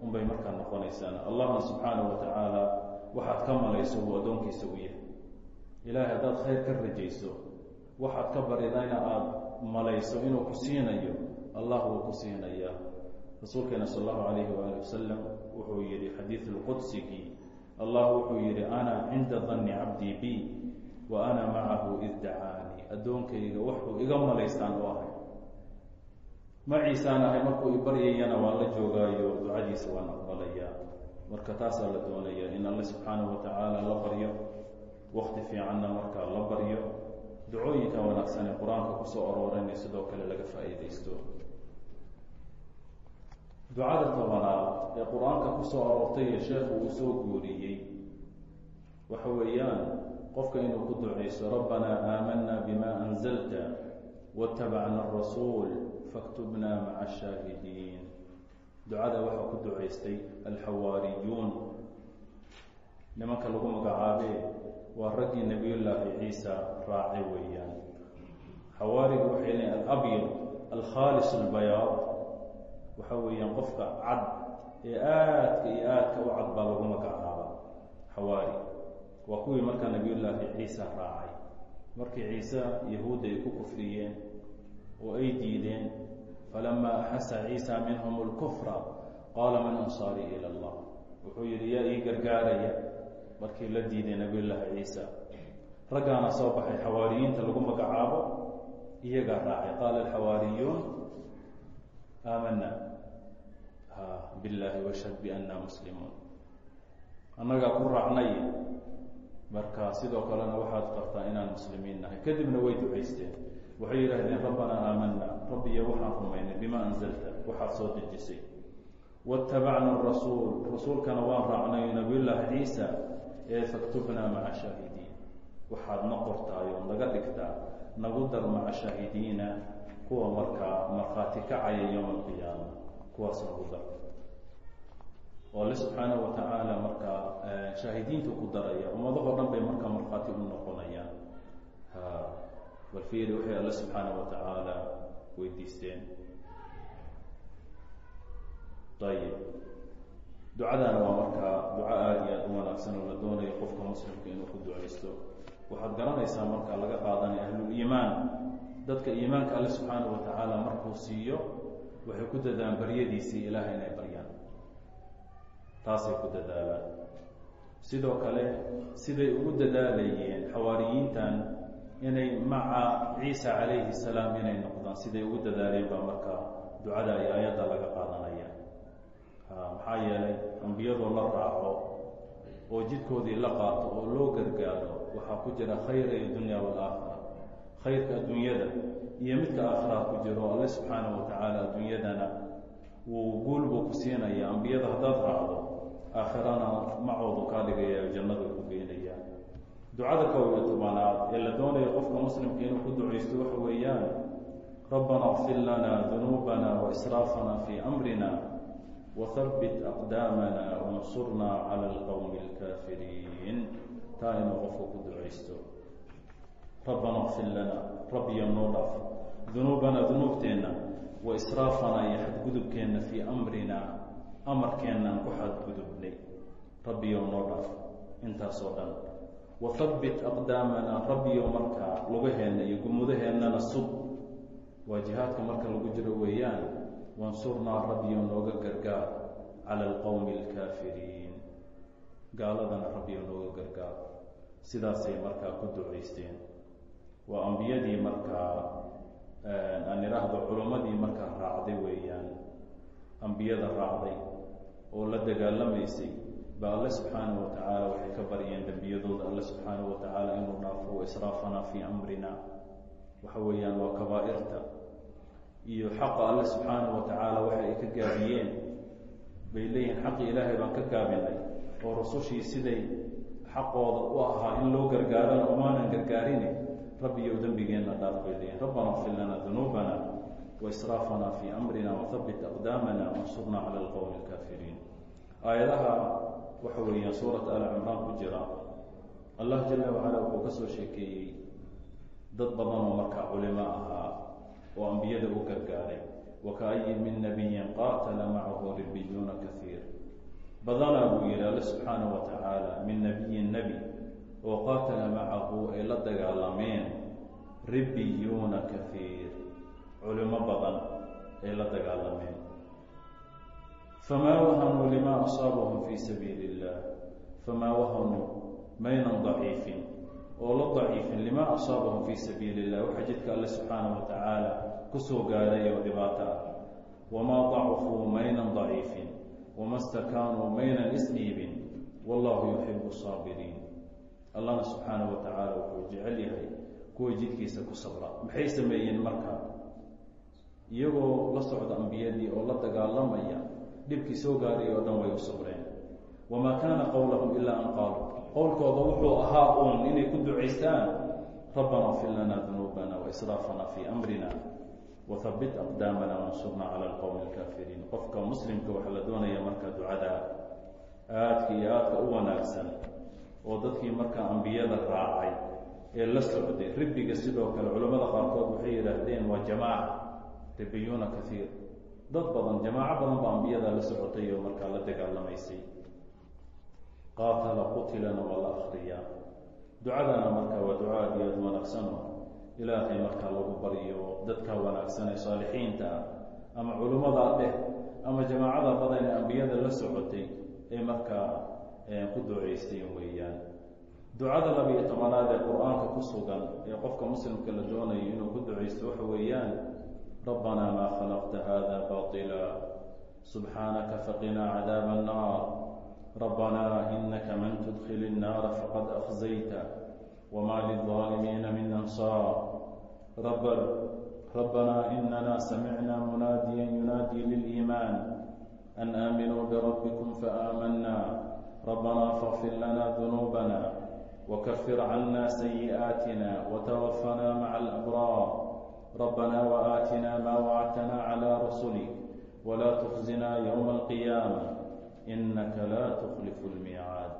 A: unbay markaa noqonaysaan. Allahna subxaanahu wa tacaala waxaad ka malayso uu addoonkiisa u yahay. Ilaahay haddaad khayr ka rajayso waxaad ka baridayna aada malayso inuu ku siinayo allah wuu ku siinayaa. Rasuulkeena sal allahu alayhi waali wasalam wuxuu yihi xadiid lqudsigii allah wuxuu yihi ana cinda danni cabdii bi wa ana macahu id dacaanii addoonkayga waxuu iga malaystaan u ahay. Maciisaan ahay markuu ibaryayana waan la joogaayo ducadiisa waan aqbalayaa. Marka taasaa la doonaya in alle subxaanahu wa tacaala la baryo. Wakti fiicanna markaa la baryo. Ducooyinka wanaagsan ee qur'aanka ku soo aroorayna sidoo kale laga faa'iidaysto. Ducada tobanaad ee qur'aanka ku soo aroortay ee sheekhu uu soo guuriyey waxa weeyaan qofka inuu ku ducayso rabbanaa aamanna bima anzalta waاtabacna arasuul faktubna maca ashaahidiin ducada waxaa ku ducaystay alxawaariyuun. Nimanka lagu magacaabee waa raggii nebiyullaahi ciisa raacay weeyaan. Xawaariga waxay leeyiin alabyad alkhaalis albayaad. Waxa weeyaan qofka cad ee aadka iyo aadka u cad baa lagu magacaaba xawaari waa kuwii markaa nebiyullaahi ciisa raacay markii ciise yahuudda ay ku kufriyeen oo ay diideen falama axasa ciisa minhum اlkufra qaala man ansaari ila اllah wuxuu yihi yaa ii gargaaraya markii la diiday nebiyullaahi ciisa raggaana soo baxay xawaariyiinta lagu magacaabo iyagaa raacay qaala alxawaariyuun aamana biاllahi washhad biana muslimuun annagaa ku raacnay marka sidoo kalena waxaad qartaa inaan muslimiin nahay. Kadibna way ducaysteen. Waxay yidhaahdeen rabbanaa aamana rabbiyo waxaan rumaynay bima anzalta. Waxaad soo dejisay. Waاtabacna arasuul rasuulkana waan raacnay nabiyullaahi ciisa ee faktubnaa maca shaahidiin. Waxaad na qortaay oo naga dhigtaa nagu dar maca shaahidiina kuwa markaa markhaati kacaya yowma alqiyaama. Kuwaas nagu dar oo alle subxaanahu wa tacaala markaa shaahidiintu ku daraya ummadahoo dhan bay markaa markhaati u noqonayaan. Bal fiiri waxay alle subxaanahu wa tacaala weydiisteen. Ayib ducadaana waa markaa duco aada iyo aada u wanaagsan oo la doonayo qofka muslimka inuu ku ducaysto. Waxaad garanaysaa markaa laga qaadanaya ahluliimaan dadka iimaanka alle subxaanahu wa tacaala markuu siiyo waxay ku dadaan baryadiisii ilaah inay baryaan taasay ku dadaalaan. Sidoo kale siday ugu dadaalayeen xawaariyiintan inay maca ciisa calayhi salaam inay noqdaan siday ugu dadaaleen baa markaa ducada iyo aayadda laga qaadanaya. Maxaa yeelay ambiyadoo la raaco oo jidkoodii la qaato oo loo gargaaro waxaa ku jira khayra dunya waalaakhira khayrka adduunyada iyo midka aakhiraha ku jiro alle subxaanahu wa tacaala adduunyadana wuu guul buu ku siinaya ambiyada haddaad raacdo aakhirana macoodu kaa dhigaya jannadu ku geenaya ducada kow iyo tobanaad ee la doonayo qofka muslimka inuu ku ducaysto waxa weeyaan rabbana kfir lana dunuubana waisraafana fii amrina whabbit aqdaamana wansurna cala alqowmi alkaafiriin. Taa inuu qofku ku ducaysto. Rabbana kfir lana rabbiyo noo dhaaf dunuubana dunuubteenna wa israafana iyo xadgudubkeenna fii amrina amarkeennaan ku xadgudubnay. Rabbiyo noo dhaaf intaasoo dhan. Wathabbit aqdaamana rabbiyo markaa lugaheenna iyo gumudaheennana sug waa jihaadka marka lagu jiro weeyaan wansurnaa rabbiyo nooga gargaar cala alqowmi alkaafiriin. Gaaladana rabbiyo nooga gargaar. Sidaasay markaa ku ducaysteen waa ambiyadii markaa aan idhaahdo culimmadii markaa raacday weeyaan. Ambiyada raacday oo la dagaalamaysay ba alle subxaanahu wa waxay ka baryeen dembiyadooda alle subxaanahu wa tacaala inuu dhaafo waisraafana fii amrina. Waxa weeyaan waa kabaa'irta. Iyo xaqa alle subxaanahu wa waxa ay ka gaabiyeen. Bay leeyihiin xaqi ilaahay baan ka gaabinay oo rusushii siday xaqooda u ahaa in loo gargaarana umaanan gargaarini rabbiyow dembigeenna dhaaf bay leeyihiin rabbana kfir lana dunuubana waisraafana fii amrina wathabbit aqdaamana wansurnaa cala alqowmi alkaafiriin aayadaha waxa weeyaan suurat ali cimraan ku jira allah jala wacala wuxuu ka soo sheekeeyey dad badanoo markaa culimo ahaa oo ambiyada u gargaaray wakaayin min nabiyin qaatala macahu ribiyuuna kaiir badanaa buu yihi alle subxaanahu wa tacaala min nabiyin nebi oo qaatala macahu ay la dagaalameen ribiyuuna kaiir culimo badan ay la dagaalameen famaa wahanuu limaa asaabahum fii sabiili illah famaa wahanuu maynan daciifin oo la daciifin limaa asaabahum fii sabiili illah waxaa jidka alle subxaanahu wa tacaala ku soo gaaray oo dhibaato ah wamaa dacufuu maynan daciifin wama stakaanuu maynan isdhiibin wallahu yuxibu saabiriin allahna subxaanahu wa tacaala wuxuu jecel yahay kuwa jidkiisa ku sabra maxay sameeyeen marka iyagoo la socda ambiyadii oo la dagaalamaya dhibkii soo gaaray oo dhan way u sabreen wamaa kaana qowlahum ilaa an qaaluu. Qowlkooda wuxuu ahaa uun inay ku ducaystaan rabbana fir lanaa dunuubana waisraafana fii amrina wahabit aqdaamana wansurna cala alqowmi alkaafiriin. Qofka muslimka waxaa la doonaya marka ducada aadka iyo aadka u wanaagsan oo dadkii markaa ambiyada raacay ee la socday ribiga sidoo kale culimmada qaarkood waxay yidhaahdeen waa jamaaca ribiyuuna kaiir dad badan jamaaco badan baa ambiyada la socotay oo markaa la dagaalamaysay. qaatala qutilana waa la akriyaa ducadana marka waa duca aad iyo aad wanaagsano ilaahay markaa lagu baryo dadka wanaagsan ee saalixiinta ah ama culimmadaa dheh ama jamaacada badan ee ambiyada la socotay ee markaa ku ducaysteen weeyaan. ducada labiyo tobanaad ee qur'aanka ku sugan ee qofka muslimka la doonayo inuu ku ducaysto waxa weeyaan ربنا ما خلقت هذا باطلا سبحانك فقنا عذاب النار ربنا إنك من تدخل النار فقد أخزيت وما للظالمين من أنصار رب ربنا إننا سمعنا مناديا ينادي للإيمان أن آمنوا بربكم فآمنا ربنا فاغفر لنا ذنوبنا وكفر عنا سيئاتنا وتوفنا مع الأبرار ربنا وآتنا ما وعدتنا على رسلك ولا تخزنا يوم القيامة إنك لا تخلف الميعاad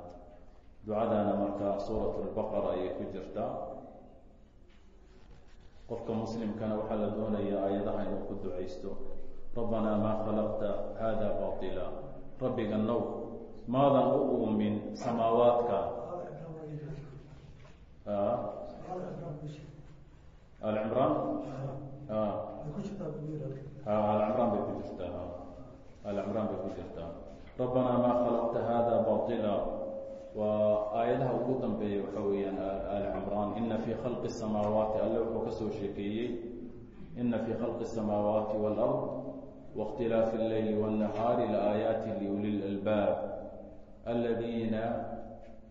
A: ducadaana markaa suuraة البqرة ayay ku jirtaa qofka muslimkana waxaa la doonaya aayadaha inuu ku ducaysto rabbanaa maa khalaqta hada baطila rabbiga now maadan u uumin samaawaadka alcimraan alcimraan bay ku jirtaa. Alcimraan bay ku jirtaa. Rabbanaa maa khalaqta hada baila waa aayadaha ugu dambeeya waxaa weeyaan alcimraan ina fii khalqi samaawaati alle wuxuu ka soo sheekeeyey. Ina fii khalqi الsamaawaati wاlard waاkhtilaafi اleyli wالnahaari laaayaati liuli اlalbaab aladiina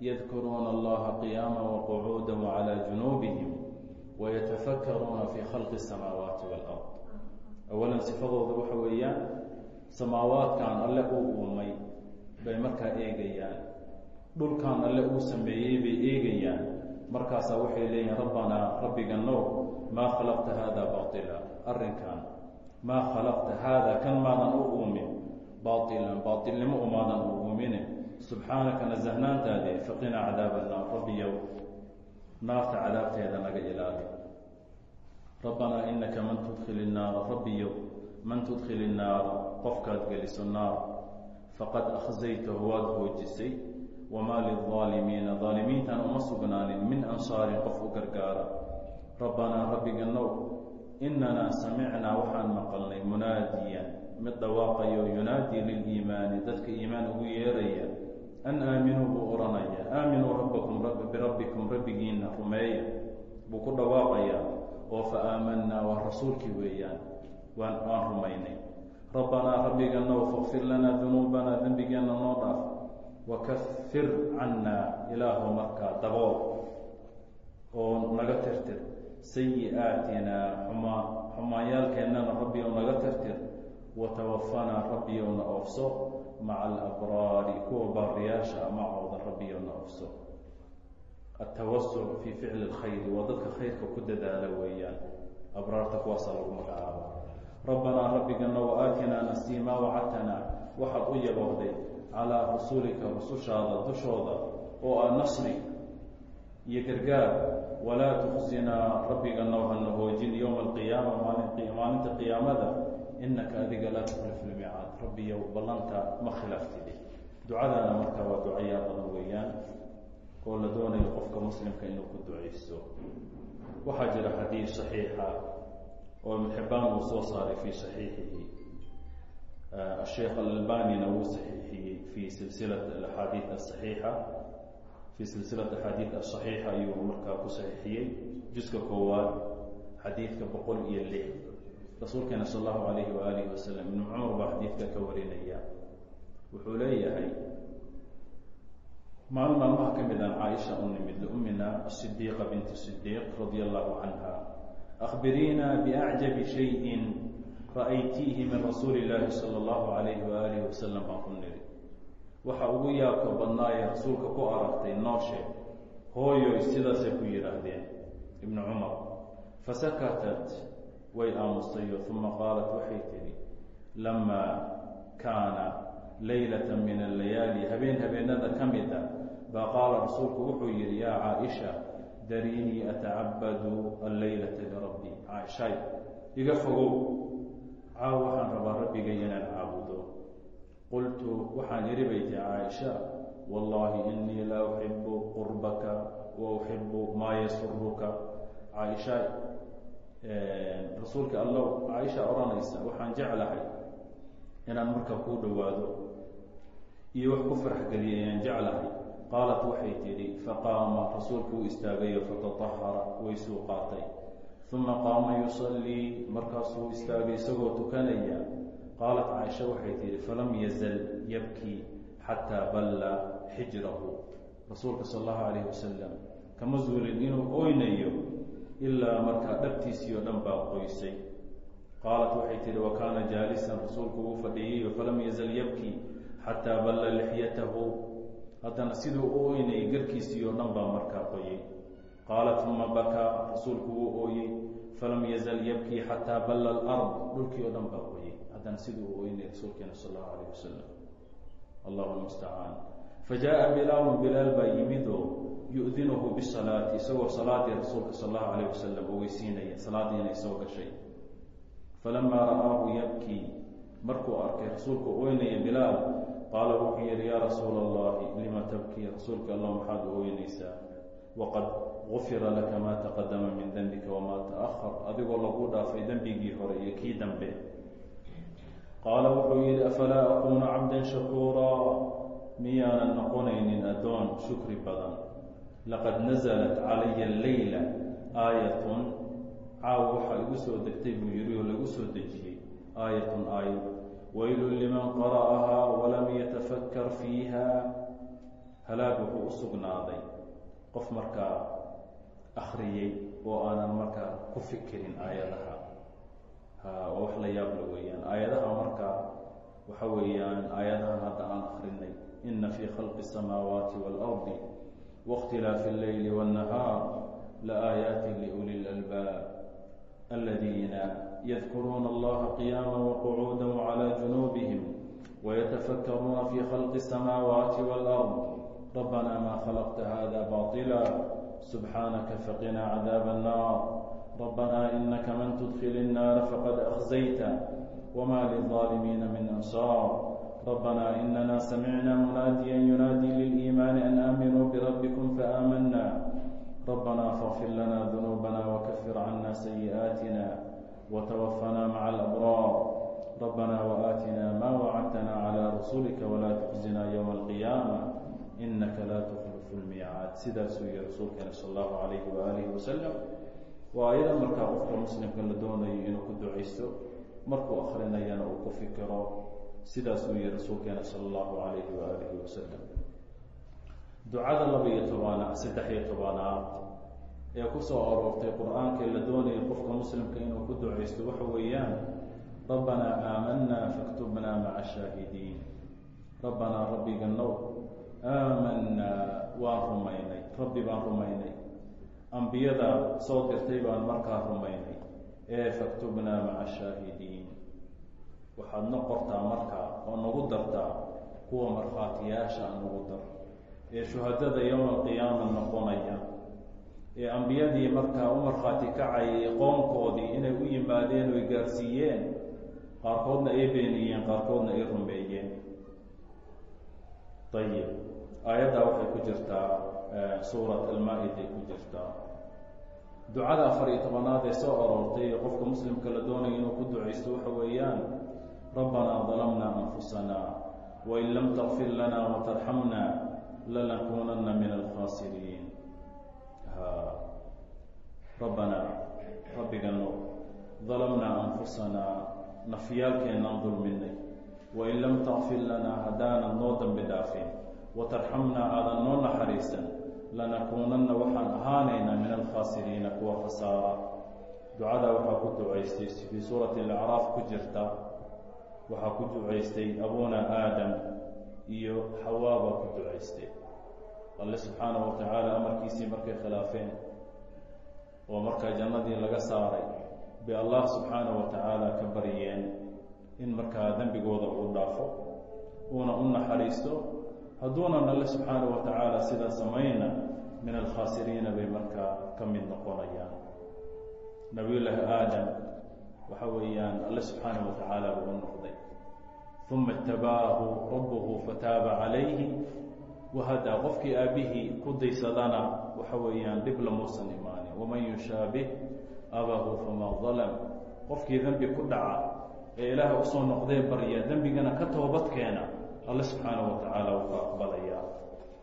A: yadkuruuna allaha qiyaama waqacuuda wcalى junuubihim wayatafakaruuna fi khalqi الsamaawaati wاlأrض awalan sifadooda waxa weeyaan samaawaadkan alle uu uumay bay markaa eegayaan dhulkan alle uu sameeyey bay eegayaan markaasaa waxay leeyihin rabbanaa rabbiga now maa khalaqta hada baطila arrinkan maa khalaqta haada kan maadan u uumin baطilan baailnimo umaadan u uumine subxaanaka nasahnaantaade faqinaa cadaab annaar rabbiyow naarta cadaabteeda naga ilaali. Rabbanaa inaka man tudkil innaara rabbiyow man tudkil innaara qofkaad geliso naar. Faqad akhzaytahu waad hoojisay. Wamaa lilظaalimiina daalimiintan uma sugnaanin min ansaarin qof u gargaara. Rabbanaa rabbiga now inanaa samicnaa waxaan maqalnay munaadiyan mid dhawaaqayo yunaadii liliimaani dadka iimaan ugu yeeraya an aaminuu buu odhanaya aaminuu rabbakum birabbikum rabbigiina rumeeya buu ku dhawaaqayaa oo fa aamanaa waa rasuulkii weeyaan waan waan rumaynay rabbanaa rabbiga now fakfir lanaa dunuubanaa dembigeenna noo dhaaf wakafir cannaa ilaahu markaa dabool oo naga tirtir sayi-aatinaa xumaa xumaanyaalkeennana rabbi ou naga tirtir watawafanaa rabbi ouna oofso maca alabraari kuwa baariyaasha macooda rabbi ouna oofso altawasuc fii ficli اlkhayri waa dadka khayrka ku dadaala weeyaan abraarta kuwaasaa lagu magacaaba rabbanaa rabbigana wa-aatinaa nasii maa wacadtanaa waxaad u yaboohday calaa rasulika rusushaada dushooda oo ah nasri iyo gargaar walaa tukhsinaa rabbigana hana hoojin yowma alqiyaama maalin maalinta qiyaamada inaka adiga laa lmicaad rabbiyow ballanta ma khilaaftide ducadaana marka waa ducayaa badan weeyaan oo la doonayo qofka muslimka inuu ku ducaysto. Waxaa jira xadiid saxiixa oo ibn xibaan uu soo saaray fi saxiixihi. Asheekh alalbanina wuu saxiixiyey fi silsilat axaadiid asaxiixa fi silsilat axaadiid asaxiixa ayuu markaa ku saxiixiyey. Juska koowaad xadiidka boqol iyo lix rasuulkeena sal allahu alayhi waalihi wasalam ibnu cumar baa xadiidka ka warinaya wuxuu leeyahay maalin maalmaha ka mid aan caaisha u nimid liummina asidiiqa binti sidiiq radia allahu canha akbiriina biacjabi shayin ra'aytiihi min rasuuli illaahi sala allahu alayhi waalihi wasalam baan ku niri. Waxa ugu yaabka badnaaye rasuulka ku aragtay noo sheeg hooyoy sidaasay ku yidhaahdeen ibnu cumar fasakatat way aamustayo uma qaalat waxay tidhi lamaa kaana laylata min allayaali. Habeen habeenada ka mid a baa qaala rasuulku wuxuu yidhi yaa caaisha dariinii atacabadu alleylata lirabbi caaishay iga fogow caaw waxaan rabaa rabbigay inaan caabudo. Qultu waxaan idhi bay tii caaisha wallahi inii la uxibu qurbaka wa uxibu maa yasuruka caaisha rasuulka allow caaisha odhanaysa waxaan jeclahay inaan marka kuu dhowaado iyo wax ku faraxgeliyay ayaan jeclahay. Qaalat waxay tidhi faqaama rasuulku uu istaagayo fatatahara waysuu qaatay. Uma qaama yusallii markaasuu istaagay isagoo tukanaya. Qaalat caaisha waxay tidhi falam yazal yabkii xataa balla xijrahu rasuulka sal allahu calayhi wasalam kama zuulin inuu oynayo ilaa markaa dhabtiisii oo dhan baa qoysay. Qaalat waxay tihi wa kaana jaalisan rasuulku uu fadhiyayo falam yazal yabkii xataa balla lixyatahu. Haddana siduu u oynayay garkiisii oo dhan baa markaa qoyay. Qaalat uma bakaa rasuulku wuu ooyey falam yazal yabkii xataa balla alard. Dhulkii oo dhan baa qoyay. Haddana siduu u oynayay rasuulkeena sal allahu alayh wasalam allahu mustacaan fajaءa bilaalu bilaal baa yimidoo yu'dinuhu bisalaati isagoo salaadii rasuulka sal allahu alayh wasalam ogeysiinaya salaaddii inay soo gashay falamaa ra'aahu yabkii markuu arkay rasuulku oynaya bilaal qaala wuxuu yihi yaa rasuula allahi lima tabkii rasuulka allah maxaad u oynaysaa waqad gufira laka maa taqadama min dembika wamaa ta'ahar adigoo lagu dhaafay dembigii hore iyo kii dambe qaala wuxuu yihi afalaa akuuna cabdan shakuuraa miyaanan noqonaynin addoon shukri badan. Laqad nasalat calaya alleyla aayatun. Caaw waxaa igu soo degtay buu yihi oo lagu soo dejiyey. Aayatun aayad waylun liman qara'ahaa walam yatafakkar fiiha. Halaag wuxuu u sugnaaday. Qof markaa akriyey oo aanan markaa ku fikirin aayadaha. Ha waa wax la yaabla weeyaan. Aayadaha markaa waxa weeyaan aayadahan hadda aan akrinay ina fii khalqi الsamaawaati wاlأrdi waاkhtilaafi اleyli wالnahaar laaayaati liuli اlalbaab aladiina yadkuruuna allaha qiyaama waqacuuda wclى junuubihim wayatafakkaruuna fii khalqi الsamaawaati wاlأrd rabbana ma khalaqta hada baطila subxaanaka faqina cadaab الnaar rabbana inaka man tudkil الnaara faqad akhzayta wma lilظaalimiina min ansaar rabbana inana samicna munaadiya yunaadi lilإimaani an aaminuu birabbikum faaamanna rabbana faغfir lana dunuubana wakafir cana sayi'aatina wtwafana maca alabraar rabbana waatina ma wacadtana clى rasulika wla tuxzina ywma alqiyaama inaka laa tuklifu lmiicaad sidaasuu yihi rasuulkeena sal allahu alayhi waalihi wasalam waa ayada markaa qofka muslimka la doonayo inuu ku ducaysto markuu akrinayana uu ku fikiro sidaasuu yihi rasuulkeena sal allahu alayhi waalihi wasalam ducada laba iyo tobanaad saddex iyo tobanaad ee ku soo aroortay qur'aanka la doonayo qofka muslimka inuu ku ducaysto waxa weeyaan rabbanaa aamanaa faktubnaa maca shaahidiin rabbanaa rabbiga now aamanaa waan rumaynay. Rabbi baan rumaynay. Ambiyada soo dirtay baan markaa rumaynay. Ee faktubnaa maca shaahidiin waxaad na qortaa markaa oo nagu dartaa kuwa markhaatiyaasha nagu dar. Ee shuhadada yowma alqiyaama noqonaya. Ee ambiyadii markaa u markhaati kacayay qoomkoodii inay u yimaadeen oy gaarsiiyeen. Qaarkoodna ay beeniyeen qaarkoodna ay rumeeyeen ayib aayaddaa waxay ku jirtaa suurat almaa-iday ku jirtaa. Ducada afar iyo tobanaad ee soo aroortay ee qofka muslimka la doonayo inuu ku ducaysto waxa weeyaan rabbanaa dalamna anfusana wain lam takfir lana watarxamna lanakunana min alkhaasiriin rabbanaa rabbigano dalamnaa anfusanaa nafyaalkeennaan dulminay wain lam takfir lanaa haddaanad noo dambi dhaafin watarxamnaa aadan noo naxariisan lanakuunanna waxaan ahaanaynaa min alkhaasiriina kuwa khasaara ducadaa waxaa ku ducaystay fii suurati alacraaf ku jirta waxaa ku ducaystay abuna aadam iyo xawaabaa ku ducaystay. Alle subxaana wa tacaala amarkiisii markay khilaafeen oo markaa jannadii laga saaray bay allah subxaana wa tacaala ka baryeen in markaa dembigooda uu dhaafo uuna u naxariisto hadduunan alle subxaana wa tacaala sidaa samayna min alkhaasiriina bay markaa ka mid noqonayaan. Nabiyullaahi aadam waxa weeyaan alle subxaana wa tacaala buu u noqday uma itabaahu rabbuhu fataaba calayhi wahadaa qofkii aabbihii ku daysadana waxa weeyaan dhib lamuusan imaanin waman yushaabih abahu famaa dalam qofkii dembi ku dhaca ee ilaaha u soo noqdee barya dembigana ka toobad keena alle subxaana wa tacaala wuu ka aqbalayaa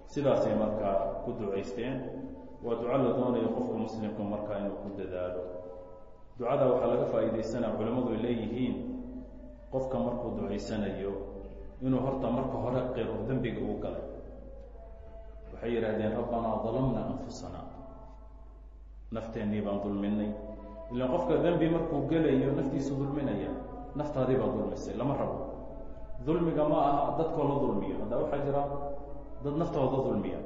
A: sidaasay markaa ku ducaysteen waa duco la doonayo qofka muslimka markaa inuu ku dadaalo ducada waxaa laga faa'iidaysanaa qofka markuu ducaysanayo inuu horta marka hore qiro dembiga uu galay. Waxay yidhaahdeen rabbanaa dalamna anfusana. Nafteennii baan dulminay ilaan qofka dembi markuu gelayo naftiisu dulminaya. Naftaadii baa dulmisay lama rabo. Dulmiga ma aha dadkoo la dulmiyo. Hadda waxaa jira dad naftooda dulmiya.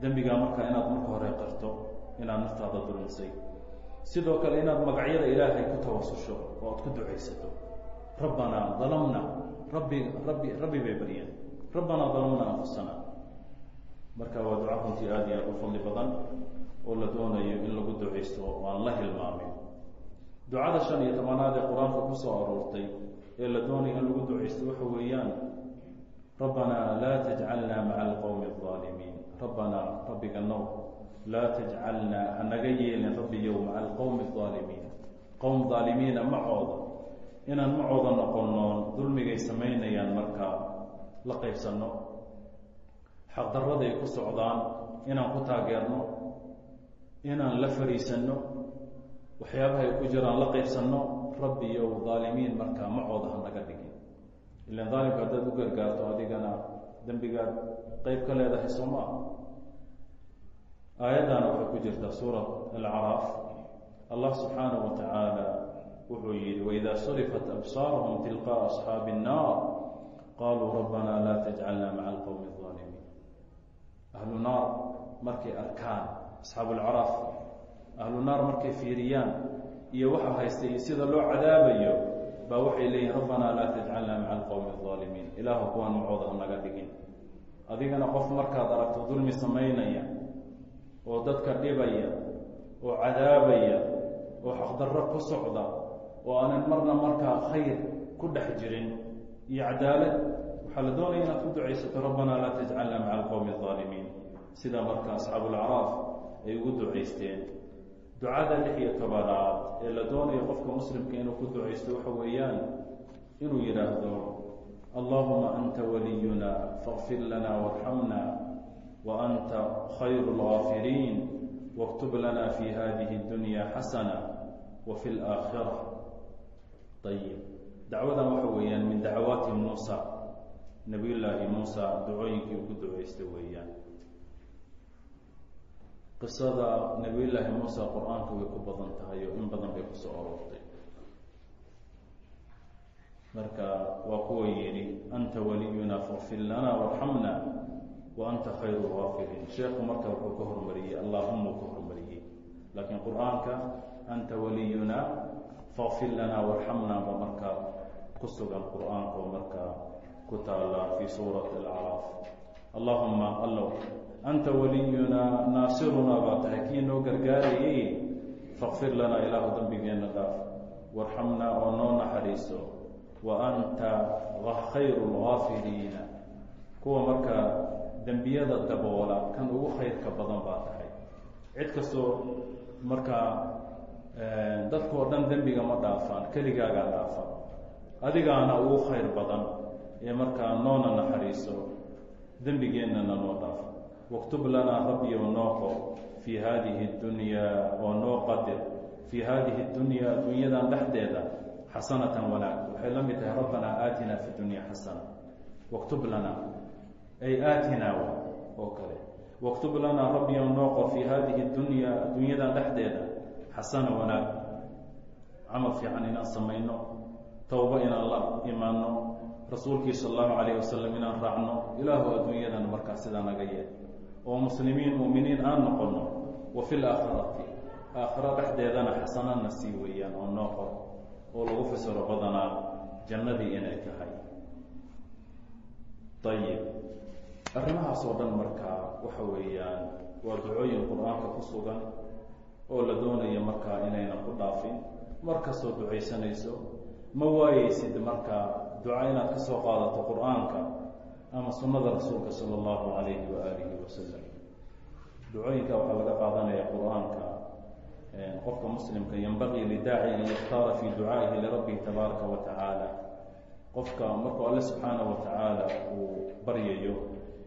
A: Dembigaa marka inaad marka hore qarto inaad naftaada dulmisay sidoo kale inaad magacyada ilaahay ku tawasusho oo aad ku ducaysato rabbanaa dalamna rabbi rabbi rabbi bay baryeen rabbanaa dalamna anfusana. Marka waa duca runtii aada iyo aada u fadli badan oo la doonayo in lagu ducaysto oo aan la hilmaamin ducada shan iyo tobanaad ee qur'aanka ku soo aroortay ee la doonayo in lagu ducaysto waxa weeyaan rabbanaa laa tajcalna maca alqowmi alظaalimiin rabbanaa rabbiga now laa tajcalna hanaga yeelin rabbiyow maca alqowmi alظaalimiin qowm daalimiina macooda inaan macooda noqonoon dulmigay samaynayaan markaa la qaybsanno. Xaqdarraday ku socdaan inaan ku taageerno inaan la fariisanno waxyaabaha ay ku jiraan la qaybsanno rabbiyow daalimiin markaa macooda hanaga dhigin. Ilan daalimka haddaad u gargaarto adigana dembigaad qeyb ka leedahay soo maa aayaddaana waxay ku jirtaa suurat alcaraaf allah subxaanahu wa tacaala wuxuu yidhi waidaa surifat absaaruhum tilqaa'a asxaabi الnaar qaluu rabbanaa laa tajcalna maca alqowmi الظaalimiin ahlu naar markay arkaan asxaabu lcaraaf ahlu naar markay fiiriyaan iyo waxa haysta iyo sida loo cadaabayo baa waxay leeyihin rabbanaa laa tajcalna maca alqowmi الظaalimiin ilaahu kuwaan macooda hanaga dhigin adigana qof markaad aragto dulmi samaynaya oo dadka dhibaya oo cadaabaya oo xaqdarro ku socda oo aanan marna markaa khayr ku dhex jirin iyo cadaalad waxaa la doonaya inaad ku ducaysato rabbanaa laa tajcalna maca alqowmi الظaalimiin sida marka asxaabu lacraaf ay ugu ducaysteen ducada lix iyo tobanaad ee la doonayo qofka muslimka inuu ku ducaysto waxa weeyaan inuu yidhaahdo allahuma anta waliyuna faغfir lana warxamna wa anta khayru اlgaafiriin waktub lana fi hadihi اdunya xasana wa fi اlaakhira ayib dacwadan waxa weeyaan min dacawaati muusa. Nabiy llaahi muusa uu ku ducaysta weeyaan. Qisada nabiyullaahi muusa qur'aanka ku badan tahay oo in badan bay ku soo aroortay. Marka waa kuwa yidhi anta waliyuna faqfir lana warxamna wa anta khayru lgaafiriin sheekhu marka wuxuu ka hormariyey allahuma ka hormariyey. Laakiin qur'aanka anta waliyuna faqfir lana warxamna ba markaa ku sugan qur'aanka oo markaa ku taala fi suurati alcaraaf allahuma allow. Anta waliyunaa naasirunaa baa tahay kii noo gargaarayay fakfir lanaa ilaahu dembigeenna dhaaf. Warxamnaa oo noo naxariiso. Wa anta khayru lgaafiriina kuwa markaa dembiyada daboola kan ugu khayrka badan baa tahay. Cid kastoo markaa dadkao dhan dembiga ma dhaafaan keligaagaa dhaafa adigaana ugu khayr badan ee markaa noona naxariiso dembigeennana noo dhaaf waktub lanaa rabbiyow noo qor fii haadihi اdunyaa oo noo qadir fii haadihi اdunyaa adduunyadan dhexdeeda xasanatan wanaag waxay la mid tahay rabbanaa aatina fi dunya xasana waktub lanaa ay aatinaa oo kale waktub lanaa rabbiyow noo qor fii haadihi اdunyaa adduunyadan dhexdeeda xasana wanaag. Camal fiican inaan samayno towba inaan la imaano rasuulkii sal allahu calayh wasalam inaan raacno ilaahu adduunyadan markaa sidaa naga yeel. Oo muslimiin mu'miniin aan noqono wa fi laakhirati aakhira dhexdeedana xasanana sii weeyaan oo noo qor oo lagu fasiro badanaa jannadii inay tahay. Ayib arrimahaas oo dhan markaa waxa weeyaan waa ducooyin qur'aanka ku sugan oo la doonaya markaa inaynan ku dhaafin mar kastoo ducaysanayso ma waayeysid markaa duca inaad ka soo qaadato qur'aanka ama sunnada rasuulka sala allahu calayhi wa aalihi wasalam ducooyinka waxaa laga qaadanaya qur'aanka qofka muslimka yanbagii lidaaci an yakhtaara fii ducaa'ihi lirabbihi tabaaraka wa tacaala. Qofka markuu alle subxaana wa tacaala uu baryayo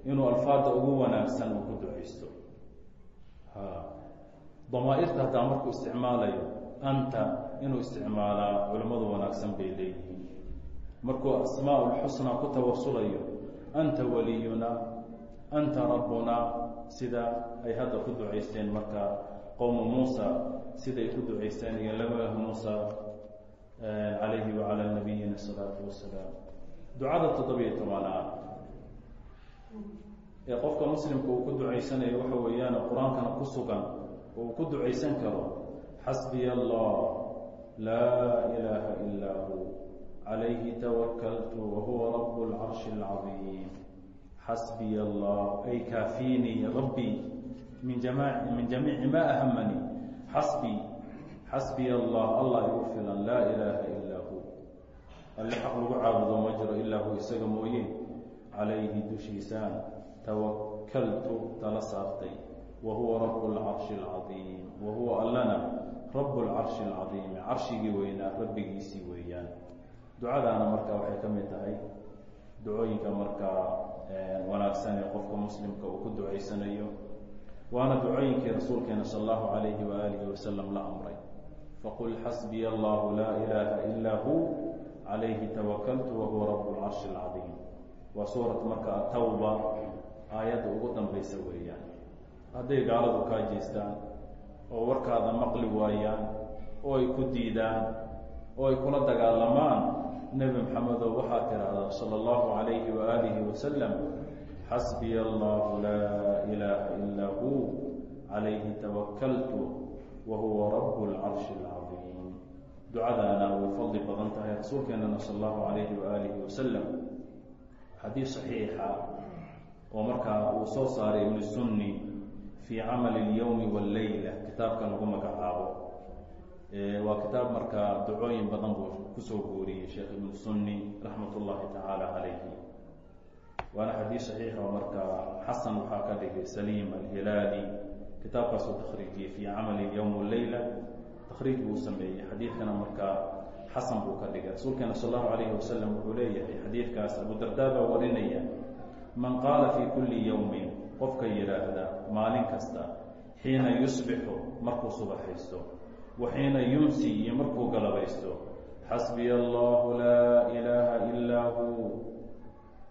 A: inuu alfaada ugu wanaagsan uu ku ducaysto damaairta haddaa markuu isticmaalayo anta inuu isticmaalaa culimmadu wanaagsan bay leeyihiin. Markuu asmaa lxusnaa ku tawasulayo anta waliyuna anta rabbuna sida ay hadda ku ducaysteen marka qowmu muusa siday ku ducaysteen iyo labaah muusa calayhi wacala nabiyina salaatu wasalaam ducada toddobiyo tobanaad ee qofka muslimka uu ku ducaysanayo waxa weeyaan qur'aankana ku sugan uu ku ducaysan karo xasbiya allah laa ilaaha ilaa hu calayhi tawakaltu wahuwa rabu lcarshi اlcadiim xasbiya allah ay kaafiinii rabbii min jamiici ma ahamanii xasbii xasbiya allah allah igu filan laa ilaaha ilaa hu. Alle xaq lagu caabudo ma jiro ilaa hu isaga mooye. Calayhi dushiisaan tawakaltu tala saartay wa huwa rabu lcarshi اlcadiim wa huwa allana rabu lcarshi اlcadiimi carshigii weynaa rabbigiisii weeyaan ducadaana marka waxay ka mid tahay ducooyinka markaa wanaagsan ee qofka muslimka uu ku ducaysanayo waana ducooyinkii rasuulkeena sal allahu calayhi waaalihi wasalam la amray faqul xasbiya allahu laa ilaaha ilaa hu calayhi tawakaltu wahuwa rabu lcarshi اlcadiim waa suurat marka atawba aayadda ugu dambaysa weeyaan hadday gaaladu kaa jeestaan oo warkaada maqli waayaan oo ay ku diidaan oo ay kula dagaalamaan nebi maxamedow waxaad tidhaahdaa sala allahu calayhi waaalihi wasalam xasbiya allahu laa ilaaha ilaa hu calayhi tawakaltu wa huwa rabu lcarshi اlcadiim ducadaana way fadli badan tahay rasuulkeenana sala allahu calayhi waaalihi wasalam xadiis saxiixa oo markaa uu soo saaray ibnu sunni fii camal اlyowmi wاleyla kitaabka lagu magacaabo. Waa kitaab markaa ducooyin badan buu ku soo guuriyey sheekh ibnu sunni raxmat ullahi tacaala calayhi. Waana xadiid saxiix oo markaa xasan waxaa ka dhigay saliim alhilaali. Kitaabkaasuu takhriijiyey fii camali yowm wleyla takhriij buu sameeyey. Xadiidkana markaa xasan buu ka dhigay. Rasuulkeena sal allahu alayhi wasalam wuxuu leeyahay xadiidkaas. Abu dardaa baa warinaya man qaala fii kuli yowmin qofka yidhaahda maalin kasta xiina yusbixu markuu subaxaysto wa xiina yumsi iyo markuu galabaysto xasbiya allahu laa ilaaha ilaa hu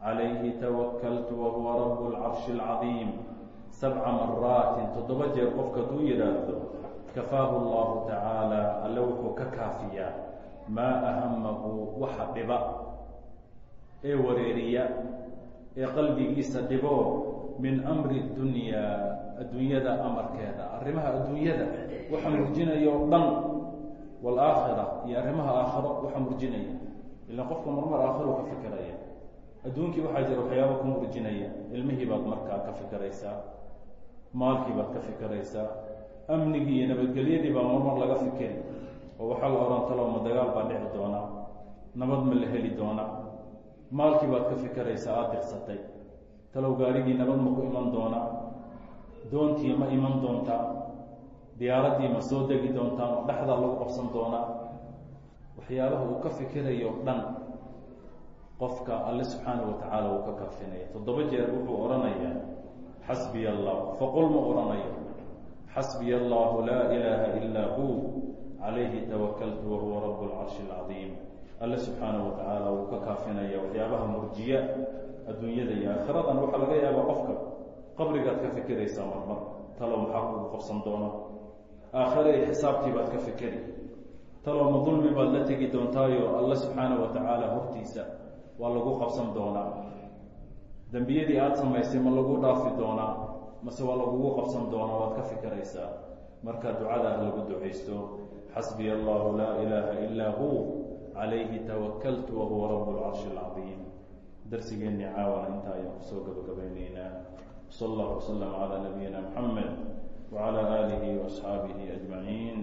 A: calayhi tawakaltu wahuwa rabu lcarshi اlcadiim sabca maraatin toddoba jeer qofka hadduu yidhaahdo kafaahu allahu tacaala alle wuxuu ka kaafiyaa maa ahamahu waxa dhiba ee wareeriya ee qalbigiisa dhibo min amri dunyaa adduunyada amarkeeda. Arrimaha adduunyada waxa murjinaya o dhan waalaakhira iyo arrimaha aakhiro waxa murjinaya. Ilaan qofka marmar aakhiro ka fikiraya. Adduunkii waxaa jira waxyaaba ku murjinaya. Ilmihii baad markaa ka fikiraysaa maalkii baad ka fikiraysaa amnigii iyo nabadgelyadii baa marmar laga fikeri oo waxaa la odhan talo dagaal baa dhici doonaa? Nabad ma la heli doonaa? Maalkii baad ka fikiraysaa aada dirsatay talow gaarigii nabad ma ku iman doonaa doontii ma iman doontaa diyaaraddii ma soo degi doontaa ma dhexdaa lagu qabsan doonaa waxyaabaha uu ka fikirayo dhan qofka alle subxaana wa tacaala uu ka karfinaya toddoba jeer wuxuu odhanayaa xasbiya allah faqul ma odhanayo xasbiya allahu laa ilaaha ilaa hu calayhi tawakaltu wahuwa rabu lcarshi alcadiim alle subxaana wa tacaala uu ka kaafinaya waxyaabaha murjiya adduunyada iyo aakhiradan waxaa laga yaabaa qofka qabrigaad ka fikiraysaa marmar talow maxaa kugu qabsan doona aakhire iyo xisaabtii baad ka fikeri talow ma dulmi baad la tegi doontaayo alle subxaana wa tacaala hortiisa waa lagu qabsan doonaa. Dembiyadii aada samaysay ma lagu dhaafi doonaa mase waa lagugu qabsan doonaa waad ka fikiraysaa. Marka ducadaah lagu ducaysto xasbiya allahu laa ilaaha ilaa hu calayhi tawakaltu wahuwa rabu lcarshi alcadiim darsigeennii caawana intaa ayaan ku soo gabagabaynaynaa sal allahu wasalam calaa nabiyina muxamed wacala aalihi waasxaabihi ajmaciin